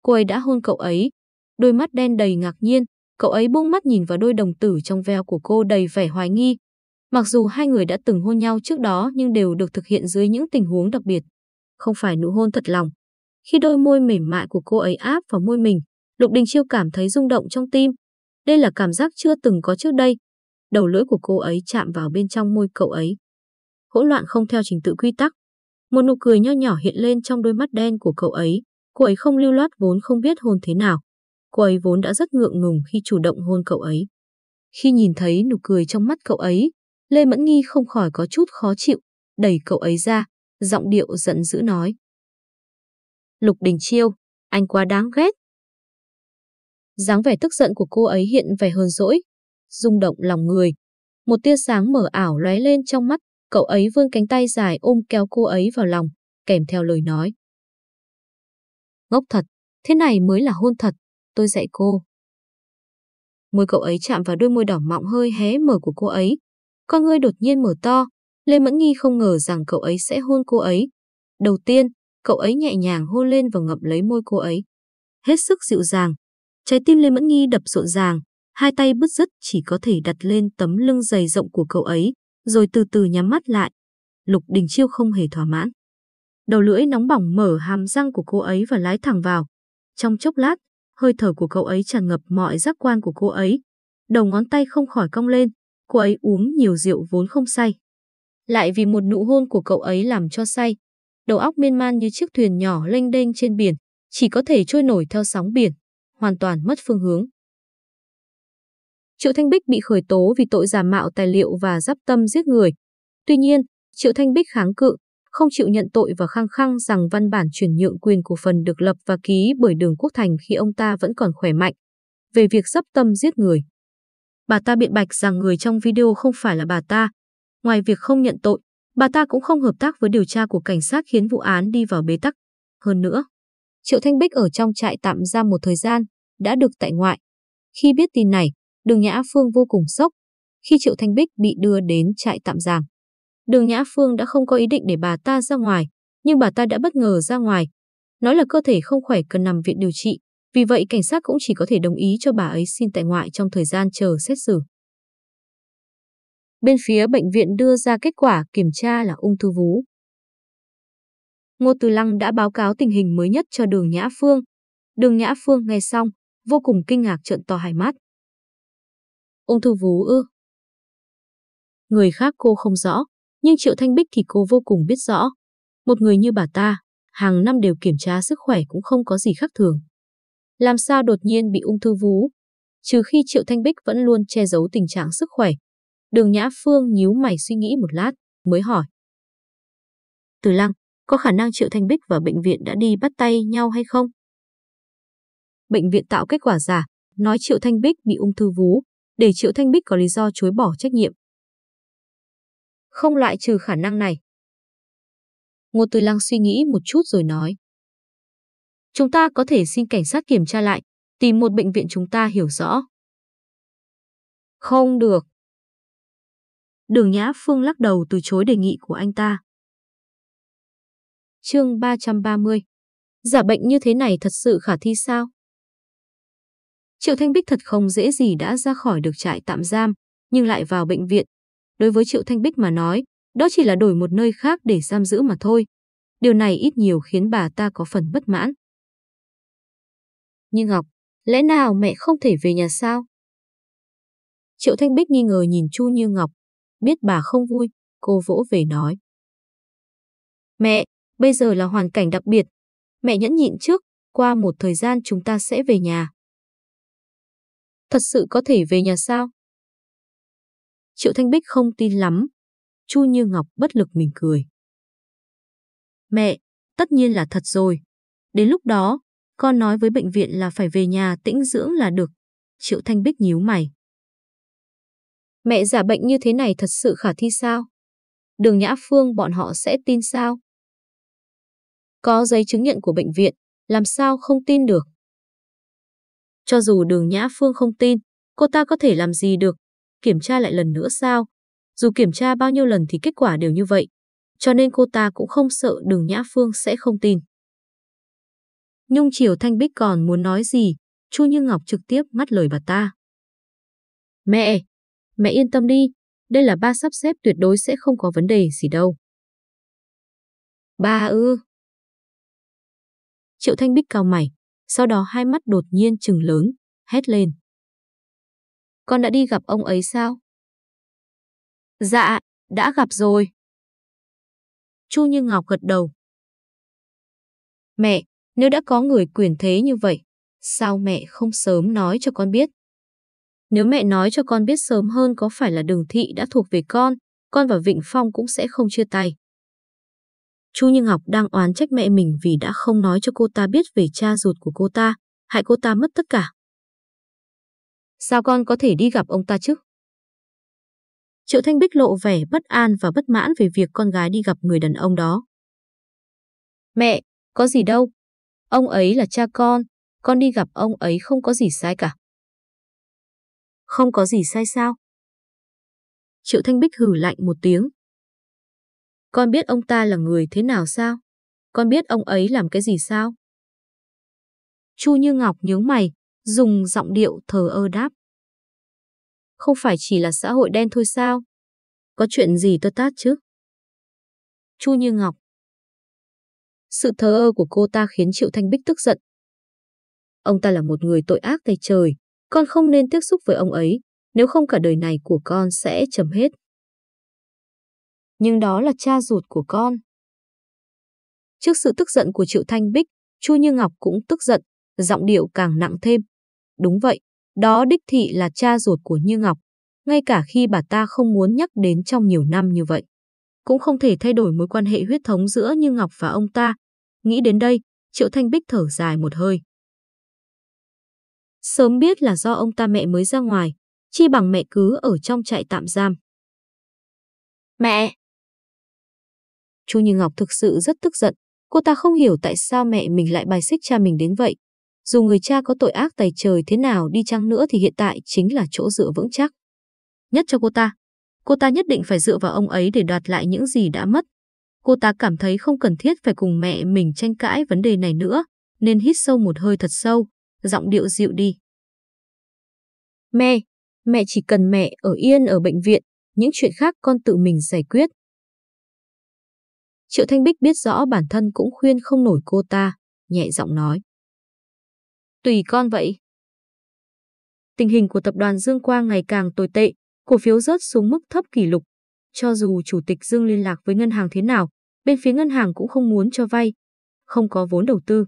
cô ấy đã hôn cậu ấy. Đôi mắt đen đầy ngạc nhiên, cậu ấy buông mắt nhìn vào đôi đồng tử trong veo của cô đầy vẻ hoài nghi. Mặc dù hai người đã từng hôn nhau trước đó nhưng đều được thực hiện dưới những tình huống đặc biệt. Không phải nụ hôn thật lòng. Khi đôi môi mềm mại của cô ấy áp vào môi mình, Lục Đình Chiêu cảm thấy rung động trong tim. Đây là cảm giác chưa từng có trước đây. Đầu lưỡi của cô ấy chạm vào bên trong môi cậu ấy. Hỗn loạn không theo trình tự quy tắc. Một nụ cười nho nhỏ hiện lên trong đôi mắt đen của cậu ấy. Cô ấy không lưu loát vốn không biết hôn thế nào. Cô ấy vốn đã rất ngượng ngùng khi chủ động hôn cậu ấy. Khi nhìn thấy nụ cười trong mắt cậu ấy, Lê Mẫn Nghi không khỏi có chút khó chịu, đẩy cậu ấy ra, giọng điệu giận dữ nói. Lục Đình Chiêu, anh quá đáng ghét. dáng vẻ tức giận của cô ấy hiện vẻ hờn dỗi, rung động lòng người. Một tia sáng mở ảo lóe lên trong mắt, cậu ấy vươn cánh tay dài ôm kéo cô ấy vào lòng, kèm theo lời nói. Ngốc thật, thế này mới là hôn thật, tôi dạy cô. Môi cậu ấy chạm vào đôi môi đỏ mọng hơi hé mở của cô ấy. Con ngươi đột nhiên mở to, Lê Mẫn Nghi không ngờ rằng cậu ấy sẽ hôn cô ấy. Đầu tiên, cậu ấy nhẹ nhàng hôn lên và ngậm lấy môi cô ấy. Hết sức dịu dàng. Trái tim Lê Mẫn Nghi đập rộn ràng, hai tay bứt rứt chỉ có thể đặt lên tấm lưng dày rộng của cậu ấy, rồi từ từ nhắm mắt lại. Lục Đình Chiêu không hề thỏa mãn. Đầu lưỡi nóng bỏng mở hàm răng của cô ấy và lái thẳng vào. Trong chốc lát, hơi thở của cậu ấy tràn ngập mọi giác quan của cô ấy. Đầu ngón tay không khỏi cong lên, cô ấy uống nhiều rượu vốn không say. Lại vì một nụ hôn của cậu ấy làm cho say. Đầu óc miên man như chiếc thuyền nhỏ lênh đênh trên biển, chỉ có thể trôi nổi theo sóng biển, hoàn toàn mất phương hướng. Triệu Thanh Bích bị khởi tố vì tội giả mạo tài liệu và giáp tâm giết người. Tuy nhiên, Triệu Thanh Bích kháng cự, không chịu nhận tội và khăng khăng rằng văn bản chuyển nhượng quyền cổ phần được lập và ký bởi Đường Quốc Thành khi ông ta vẫn còn khỏe mạnh, về việc dấp tâm giết người. Bà ta biện bạch rằng người trong video không phải là bà ta. Ngoài việc không nhận tội, bà ta cũng không hợp tác với điều tra của cảnh sát khiến vụ án đi vào bế tắc. Hơn nữa, Triệu Thanh Bích ở trong trại tạm giam một thời gian, đã được tại ngoại. Khi biết tin này, Đường Nhã Phương vô cùng sốc khi Triệu Thanh Bích bị đưa đến trại tạm giam. Đường Nhã Phương đã không có ý định để bà ta ra ngoài, nhưng bà ta đã bất ngờ ra ngoài. Nói là cơ thể không khỏe cần nằm viện điều trị, vì vậy cảnh sát cũng chỉ có thể đồng ý cho bà ấy xin tại ngoại trong thời gian chờ xét xử. Bên phía bệnh viện đưa ra kết quả kiểm tra là ung thư vú. Ngô Từ Lăng đã báo cáo tình hình mới nhất cho Đường Nhã Phương. Đường Nhã Phương nghe xong, vô cùng kinh ngạc trợn to hai mắt. Ung thư vú ư? Người khác cô không rõ, nhưng Triệu Thanh Bích thì cô vô cùng biết rõ. Một người như bà ta, hàng năm đều kiểm tra sức khỏe cũng không có gì khác thường. Làm sao đột nhiên bị ung thư vú? Trừ khi Triệu Thanh Bích vẫn luôn che giấu tình trạng sức khỏe. Đường Nhã Phương nhíu mày suy nghĩ một lát, mới hỏi. Từ Lăng, có khả năng Triệu Thanh Bích và bệnh viện đã đi bắt tay nhau hay không? Bệnh viện tạo kết quả giả, nói Triệu Thanh Bích bị ung thư vú, để Triệu Thanh Bích có lý do chối bỏ trách nhiệm. Không loại trừ khả năng này. Ngô Từ Lăng suy nghĩ một chút rồi nói. Chúng ta có thể xin cảnh sát kiểm tra lại, tìm một bệnh viện chúng ta hiểu rõ. Không được. Đường Nhã Phương lắc đầu từ chối đề nghị của anh ta. Chương 330 Giả bệnh như thế này thật sự khả thi sao? Triệu Thanh Bích thật không dễ gì đã ra khỏi được trại tạm giam, nhưng lại vào bệnh viện. Đối với Triệu Thanh Bích mà nói, đó chỉ là đổi một nơi khác để giam giữ mà thôi. Điều này ít nhiều khiến bà ta có phần bất mãn. Như Ngọc, lẽ nào mẹ không thể về nhà sao? Triệu Thanh Bích nghi ngờ nhìn Chu Như Ngọc, biết bà không vui, cô vỗ về nói. Mẹ, bây giờ là hoàn cảnh đặc biệt. Mẹ nhẫn nhịn trước, qua một thời gian chúng ta sẽ về nhà. Thật sự có thể về nhà sao? Triệu Thanh Bích không tin lắm. Chu Như Ngọc bất lực mỉm cười. Mẹ, tất nhiên là thật rồi. Đến lúc đó, con nói với bệnh viện là phải về nhà tĩnh dưỡng là được. Triệu Thanh Bích nhíu mày. Mẹ giả bệnh như thế này thật sự khả thi sao? Đường Nhã Phương bọn họ sẽ tin sao? Có giấy chứng nhận của bệnh viện, làm sao không tin được? Cho dù đường Nhã Phương không tin, cô ta có thể làm gì được? Kiểm tra lại lần nữa sao? Dù kiểm tra bao nhiêu lần thì kết quả đều như vậy. Cho nên cô ta cũng không sợ đường Nhã Phương sẽ không tin. Nhung Triều Thanh Bích còn muốn nói gì, Chu Như Ngọc trực tiếp ngắt lời bà ta. Mẹ, mẹ yên tâm đi, đây là ba sắp xếp tuyệt đối sẽ không có vấn đề gì đâu. Ba ư. Triệu Thanh Bích cao mày, sau đó hai mắt đột nhiên trừng lớn, hét lên. Con đã đi gặp ông ấy sao? Dạ, đã gặp rồi. Chu Như Ngọc gật đầu. Mẹ, nếu đã có người quyền thế như vậy, sao mẹ không sớm nói cho con biết? Nếu mẹ nói cho con biết sớm hơn có phải là đường thị đã thuộc về con, con và Vịnh Phong cũng sẽ không chia tay. Chu Như Ngọc đang oán trách mẹ mình vì đã không nói cho cô ta biết về cha ruột của cô ta, hại cô ta mất tất cả. Sao con có thể đi gặp ông ta chứ? Triệu Thanh Bích lộ vẻ bất an và bất mãn về việc con gái đi gặp người đàn ông đó. Mẹ, có gì đâu. Ông ấy là cha con, con đi gặp ông ấy không có gì sai cả. Không có gì sai sao? Triệu Thanh Bích hử lạnh một tiếng. Con biết ông ta là người thế nào sao? Con biết ông ấy làm cái gì sao? Chu Như Ngọc nhướng mày, dùng giọng điệu thờ ơ đáp. Không phải chỉ là xã hội đen thôi sao? Có chuyện gì tôi tát chứ? Chu Như Ngọc sự thờ ơ của cô ta khiến Triệu Thanh Bích tức giận. Ông ta là một người tội ác tay trời, con không nên tiếp xúc với ông ấy, nếu không cả đời này của con sẽ chấm hết. Nhưng đó là cha ruột của con. Trước sự tức giận của Triệu Thanh Bích, Chu Như Ngọc cũng tức giận, giọng điệu càng nặng thêm. Đúng vậy, đó đích thị là cha ruột của Như Ngọc, ngay cả khi bà ta không muốn nhắc đến trong nhiều năm như vậy. Cũng không thể thay đổi mối quan hệ huyết thống giữa Như Ngọc và ông ta. Nghĩ đến đây, Triệu Thanh Bích thở dài một hơi. Sớm biết là do ông ta mẹ mới ra ngoài, chi bằng mẹ cứ ở trong trại tạm giam. Mẹ! Chu Như Ngọc thực sự rất tức giận, cô ta không hiểu tại sao mẹ mình lại bài xích cha mình đến vậy. Dù người cha có tội ác tày trời thế nào đi chăng nữa thì hiện tại chính là chỗ dựa vững chắc. Nhất cho cô ta, cô ta nhất định phải dựa vào ông ấy để đoạt lại những gì đã mất. Cô ta cảm thấy không cần thiết phải cùng mẹ mình tranh cãi vấn đề này nữa, nên hít sâu một hơi thật sâu, giọng điệu dịu đi. Mẹ, mẹ chỉ cần mẹ ở yên ở bệnh viện, những chuyện khác con tự mình giải quyết. Triệu Thanh Bích biết rõ bản thân cũng khuyên không nổi cô ta, nhẹ giọng nói. Tùy con vậy. Tình hình của tập đoàn Dương Quang ngày càng tồi tệ, cổ phiếu rớt xuống mức thấp kỷ lục. Cho dù chủ tịch Dương liên lạc với ngân hàng thế nào, bên phía ngân hàng cũng không muốn cho vay, không có vốn đầu tư.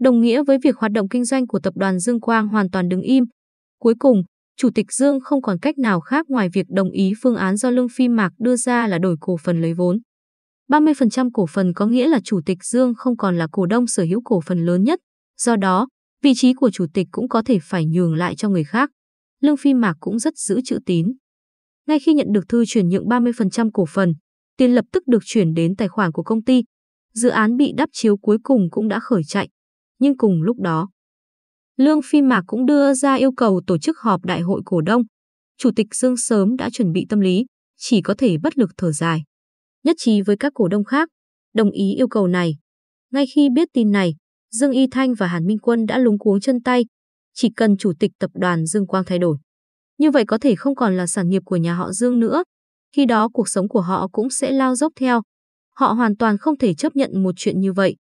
Đồng nghĩa với việc hoạt động kinh doanh của tập đoàn Dương Quang hoàn toàn đứng im. Cuối cùng, Chủ tịch Dương không còn cách nào khác ngoài việc đồng ý phương án do Lương Phi Mạc đưa ra là đổi cổ phần lấy vốn. 30% cổ phần có nghĩa là Chủ tịch Dương không còn là cổ đông sở hữu cổ phần lớn nhất, do đó, vị trí của Chủ tịch cũng có thể phải nhường lại cho người khác. Lương Phi Mạc cũng rất giữ chữ tín. Ngay khi nhận được thư chuyển nhượng 30% cổ phần, tiền lập tức được chuyển đến tài khoản của công ty. Dự án bị đắp chiếu cuối cùng cũng đã khởi chạy. Nhưng cùng lúc đó, Lương Phi Mạc cũng đưa ra yêu cầu tổ chức họp đại hội cổ đông. Chủ tịch Dương sớm đã chuẩn bị tâm lý, chỉ có thể bất lực thở dài. Nhất trí với các cổ đông khác, đồng ý yêu cầu này. Ngay khi biết tin này, Dương Y Thanh và Hàn Minh Quân đã lúng cuống chân tay, chỉ cần chủ tịch tập đoàn Dương Quang thay đổi. Như vậy có thể không còn là sản nghiệp của nhà họ Dương nữa, khi đó cuộc sống của họ cũng sẽ lao dốc theo. Họ hoàn toàn không thể chấp nhận một chuyện như vậy.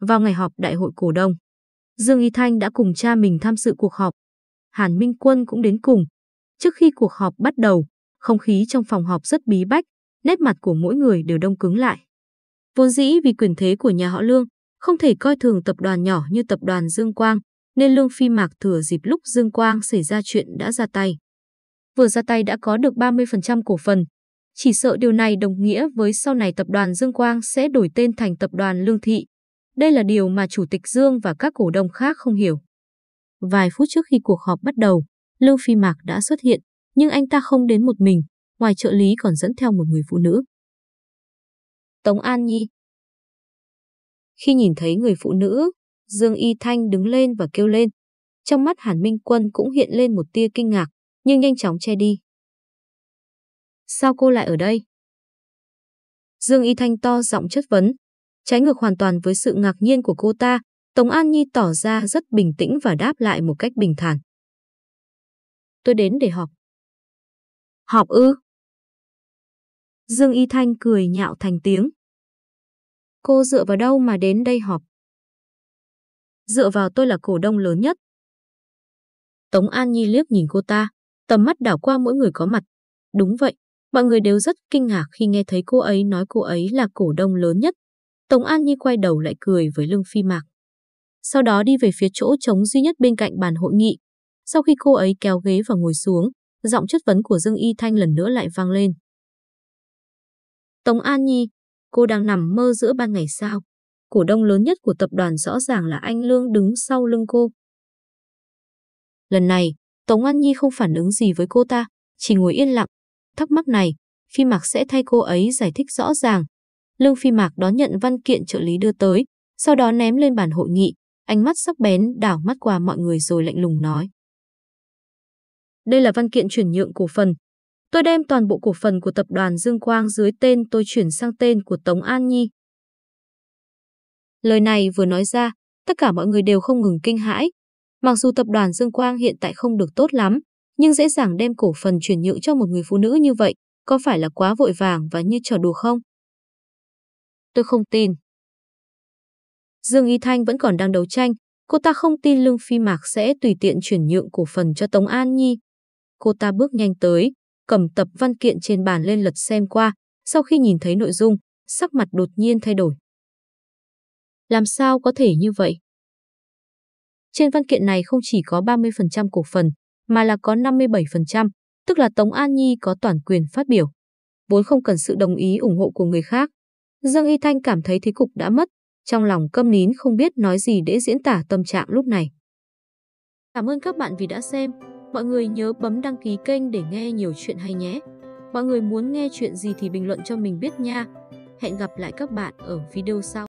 Vào ngày họp đại hội cổ đông, Dương Y Thanh đã cùng cha mình tham dự cuộc họp. Hàn Minh Quân cũng đến cùng. Trước khi cuộc họp bắt đầu, không khí trong phòng họp rất bí bách, nét mặt của mỗi người đều đông cứng lại. Vốn dĩ vì quyền thế của nhà họ Lương, không thể coi thường tập đoàn nhỏ như tập đoàn Dương Quang, nên Lương Phi Mạc thừa dịp lúc Dương Quang xảy ra chuyện đã ra tay. Vừa ra tay đã có được 30% cổ phần. Chỉ sợ điều này đồng nghĩa với sau này tập đoàn Dương Quang sẽ đổi tên thành tập đoàn Lương Thị. Đây là điều mà Chủ tịch Dương và các cổ đông khác không hiểu. Vài phút trước khi cuộc họp bắt đầu, Lương Phi Mạc đã xuất hiện, nhưng anh ta không đến một mình, ngoài trợ lý còn dẫn theo một người phụ nữ. Tống An Nhi Khi nhìn thấy người phụ nữ, Dương Y Thanh đứng lên và kêu lên. Trong mắt Hàn Minh Quân cũng hiện lên một tia kinh ngạc, nhưng nhanh chóng che đi. Sao cô lại ở đây? Dương Y Thanh to giọng chất vấn, Trái ngược hoàn toàn với sự ngạc nhiên của cô ta, Tống An Nhi tỏ ra rất bình tĩnh và đáp lại một cách bình thản. Tôi đến để họp. Họp ư? Dương Y Thanh cười nhạo thành tiếng. Cô dựa vào đâu mà đến đây họp? Dựa vào tôi là cổ đông lớn nhất. Tống An Nhi liếc nhìn cô ta, tầm mắt đảo qua mỗi người có mặt. Đúng vậy, mọi người đều rất kinh ngạc khi nghe thấy cô ấy nói cô ấy là cổ đông lớn nhất. Tống An Nhi quay đầu lại cười với Lương Phi Mạc. Sau đó đi về phía chỗ trống duy nhất bên cạnh bàn hội nghị. Sau khi cô ấy kéo ghế và ngồi xuống, giọng chất vấn của Dương Y Thanh lần nữa lại vang lên. Tống An Nhi, cô đang nằm mơ giữa ban ngày sao? Cổ đông lớn nhất của tập đoàn rõ ràng là anh Lương đứng sau lưng cô. Lần này, Tống An Nhi không phản ứng gì với cô ta, chỉ ngồi yên lặng. Thắc mắc này, Phi Mạc sẽ thay cô ấy giải thích rõ ràng, Lương Phi Mạc đón nhận văn kiện trợ lý đưa tới, sau đó ném lên bàn hội nghị, ánh mắt sắc bén đảo mắt qua mọi người rồi lạnh lùng nói. Đây là văn kiện chuyển nhượng cổ phần. Tôi đem toàn bộ cổ phần của tập đoàn Dương Quang dưới tên tôi chuyển sang tên của Tống An Nhi. Lời này vừa nói ra, tất cả mọi người đều không ngừng kinh hãi. Mặc dù tập đoàn Dương Quang hiện tại không được tốt lắm, nhưng dễ dàng đem cổ phần chuyển nhượng cho một người phụ nữ như vậy, có phải là quá vội vàng và như trò đùa không? tôi không tin. Dương Y Thanh vẫn còn đang đấu tranh, cô ta không tin Lương Phi Mạc sẽ tùy tiện chuyển nhượng cổ phần cho Tống An Nhi. Cô ta bước nhanh tới, cầm tập văn kiện trên bàn lên lật xem qua, sau khi nhìn thấy nội dung, sắc mặt đột nhiên thay đổi. Làm sao có thể như vậy? Trên văn kiện này không chỉ có 30% cổ phần, mà là có 57%, tức là Tống An Nhi có toàn quyền phát biểu. Vốn không cần sự đồng ý ủng hộ của người khác, Dương Y Thanh cảm thấy thế cục đã mất, trong lòng câm nín không biết nói gì để diễn tả tâm trạng lúc này. Cảm ơn các bạn vì đã xem. Mọi người nhớ bấm đăng ký kênh để nghe nhiều chuyện hay nhé. Mọi người muốn nghe chuyện gì thì bình luận cho mình biết nha. Hẹn gặp lại các bạn ở video sau.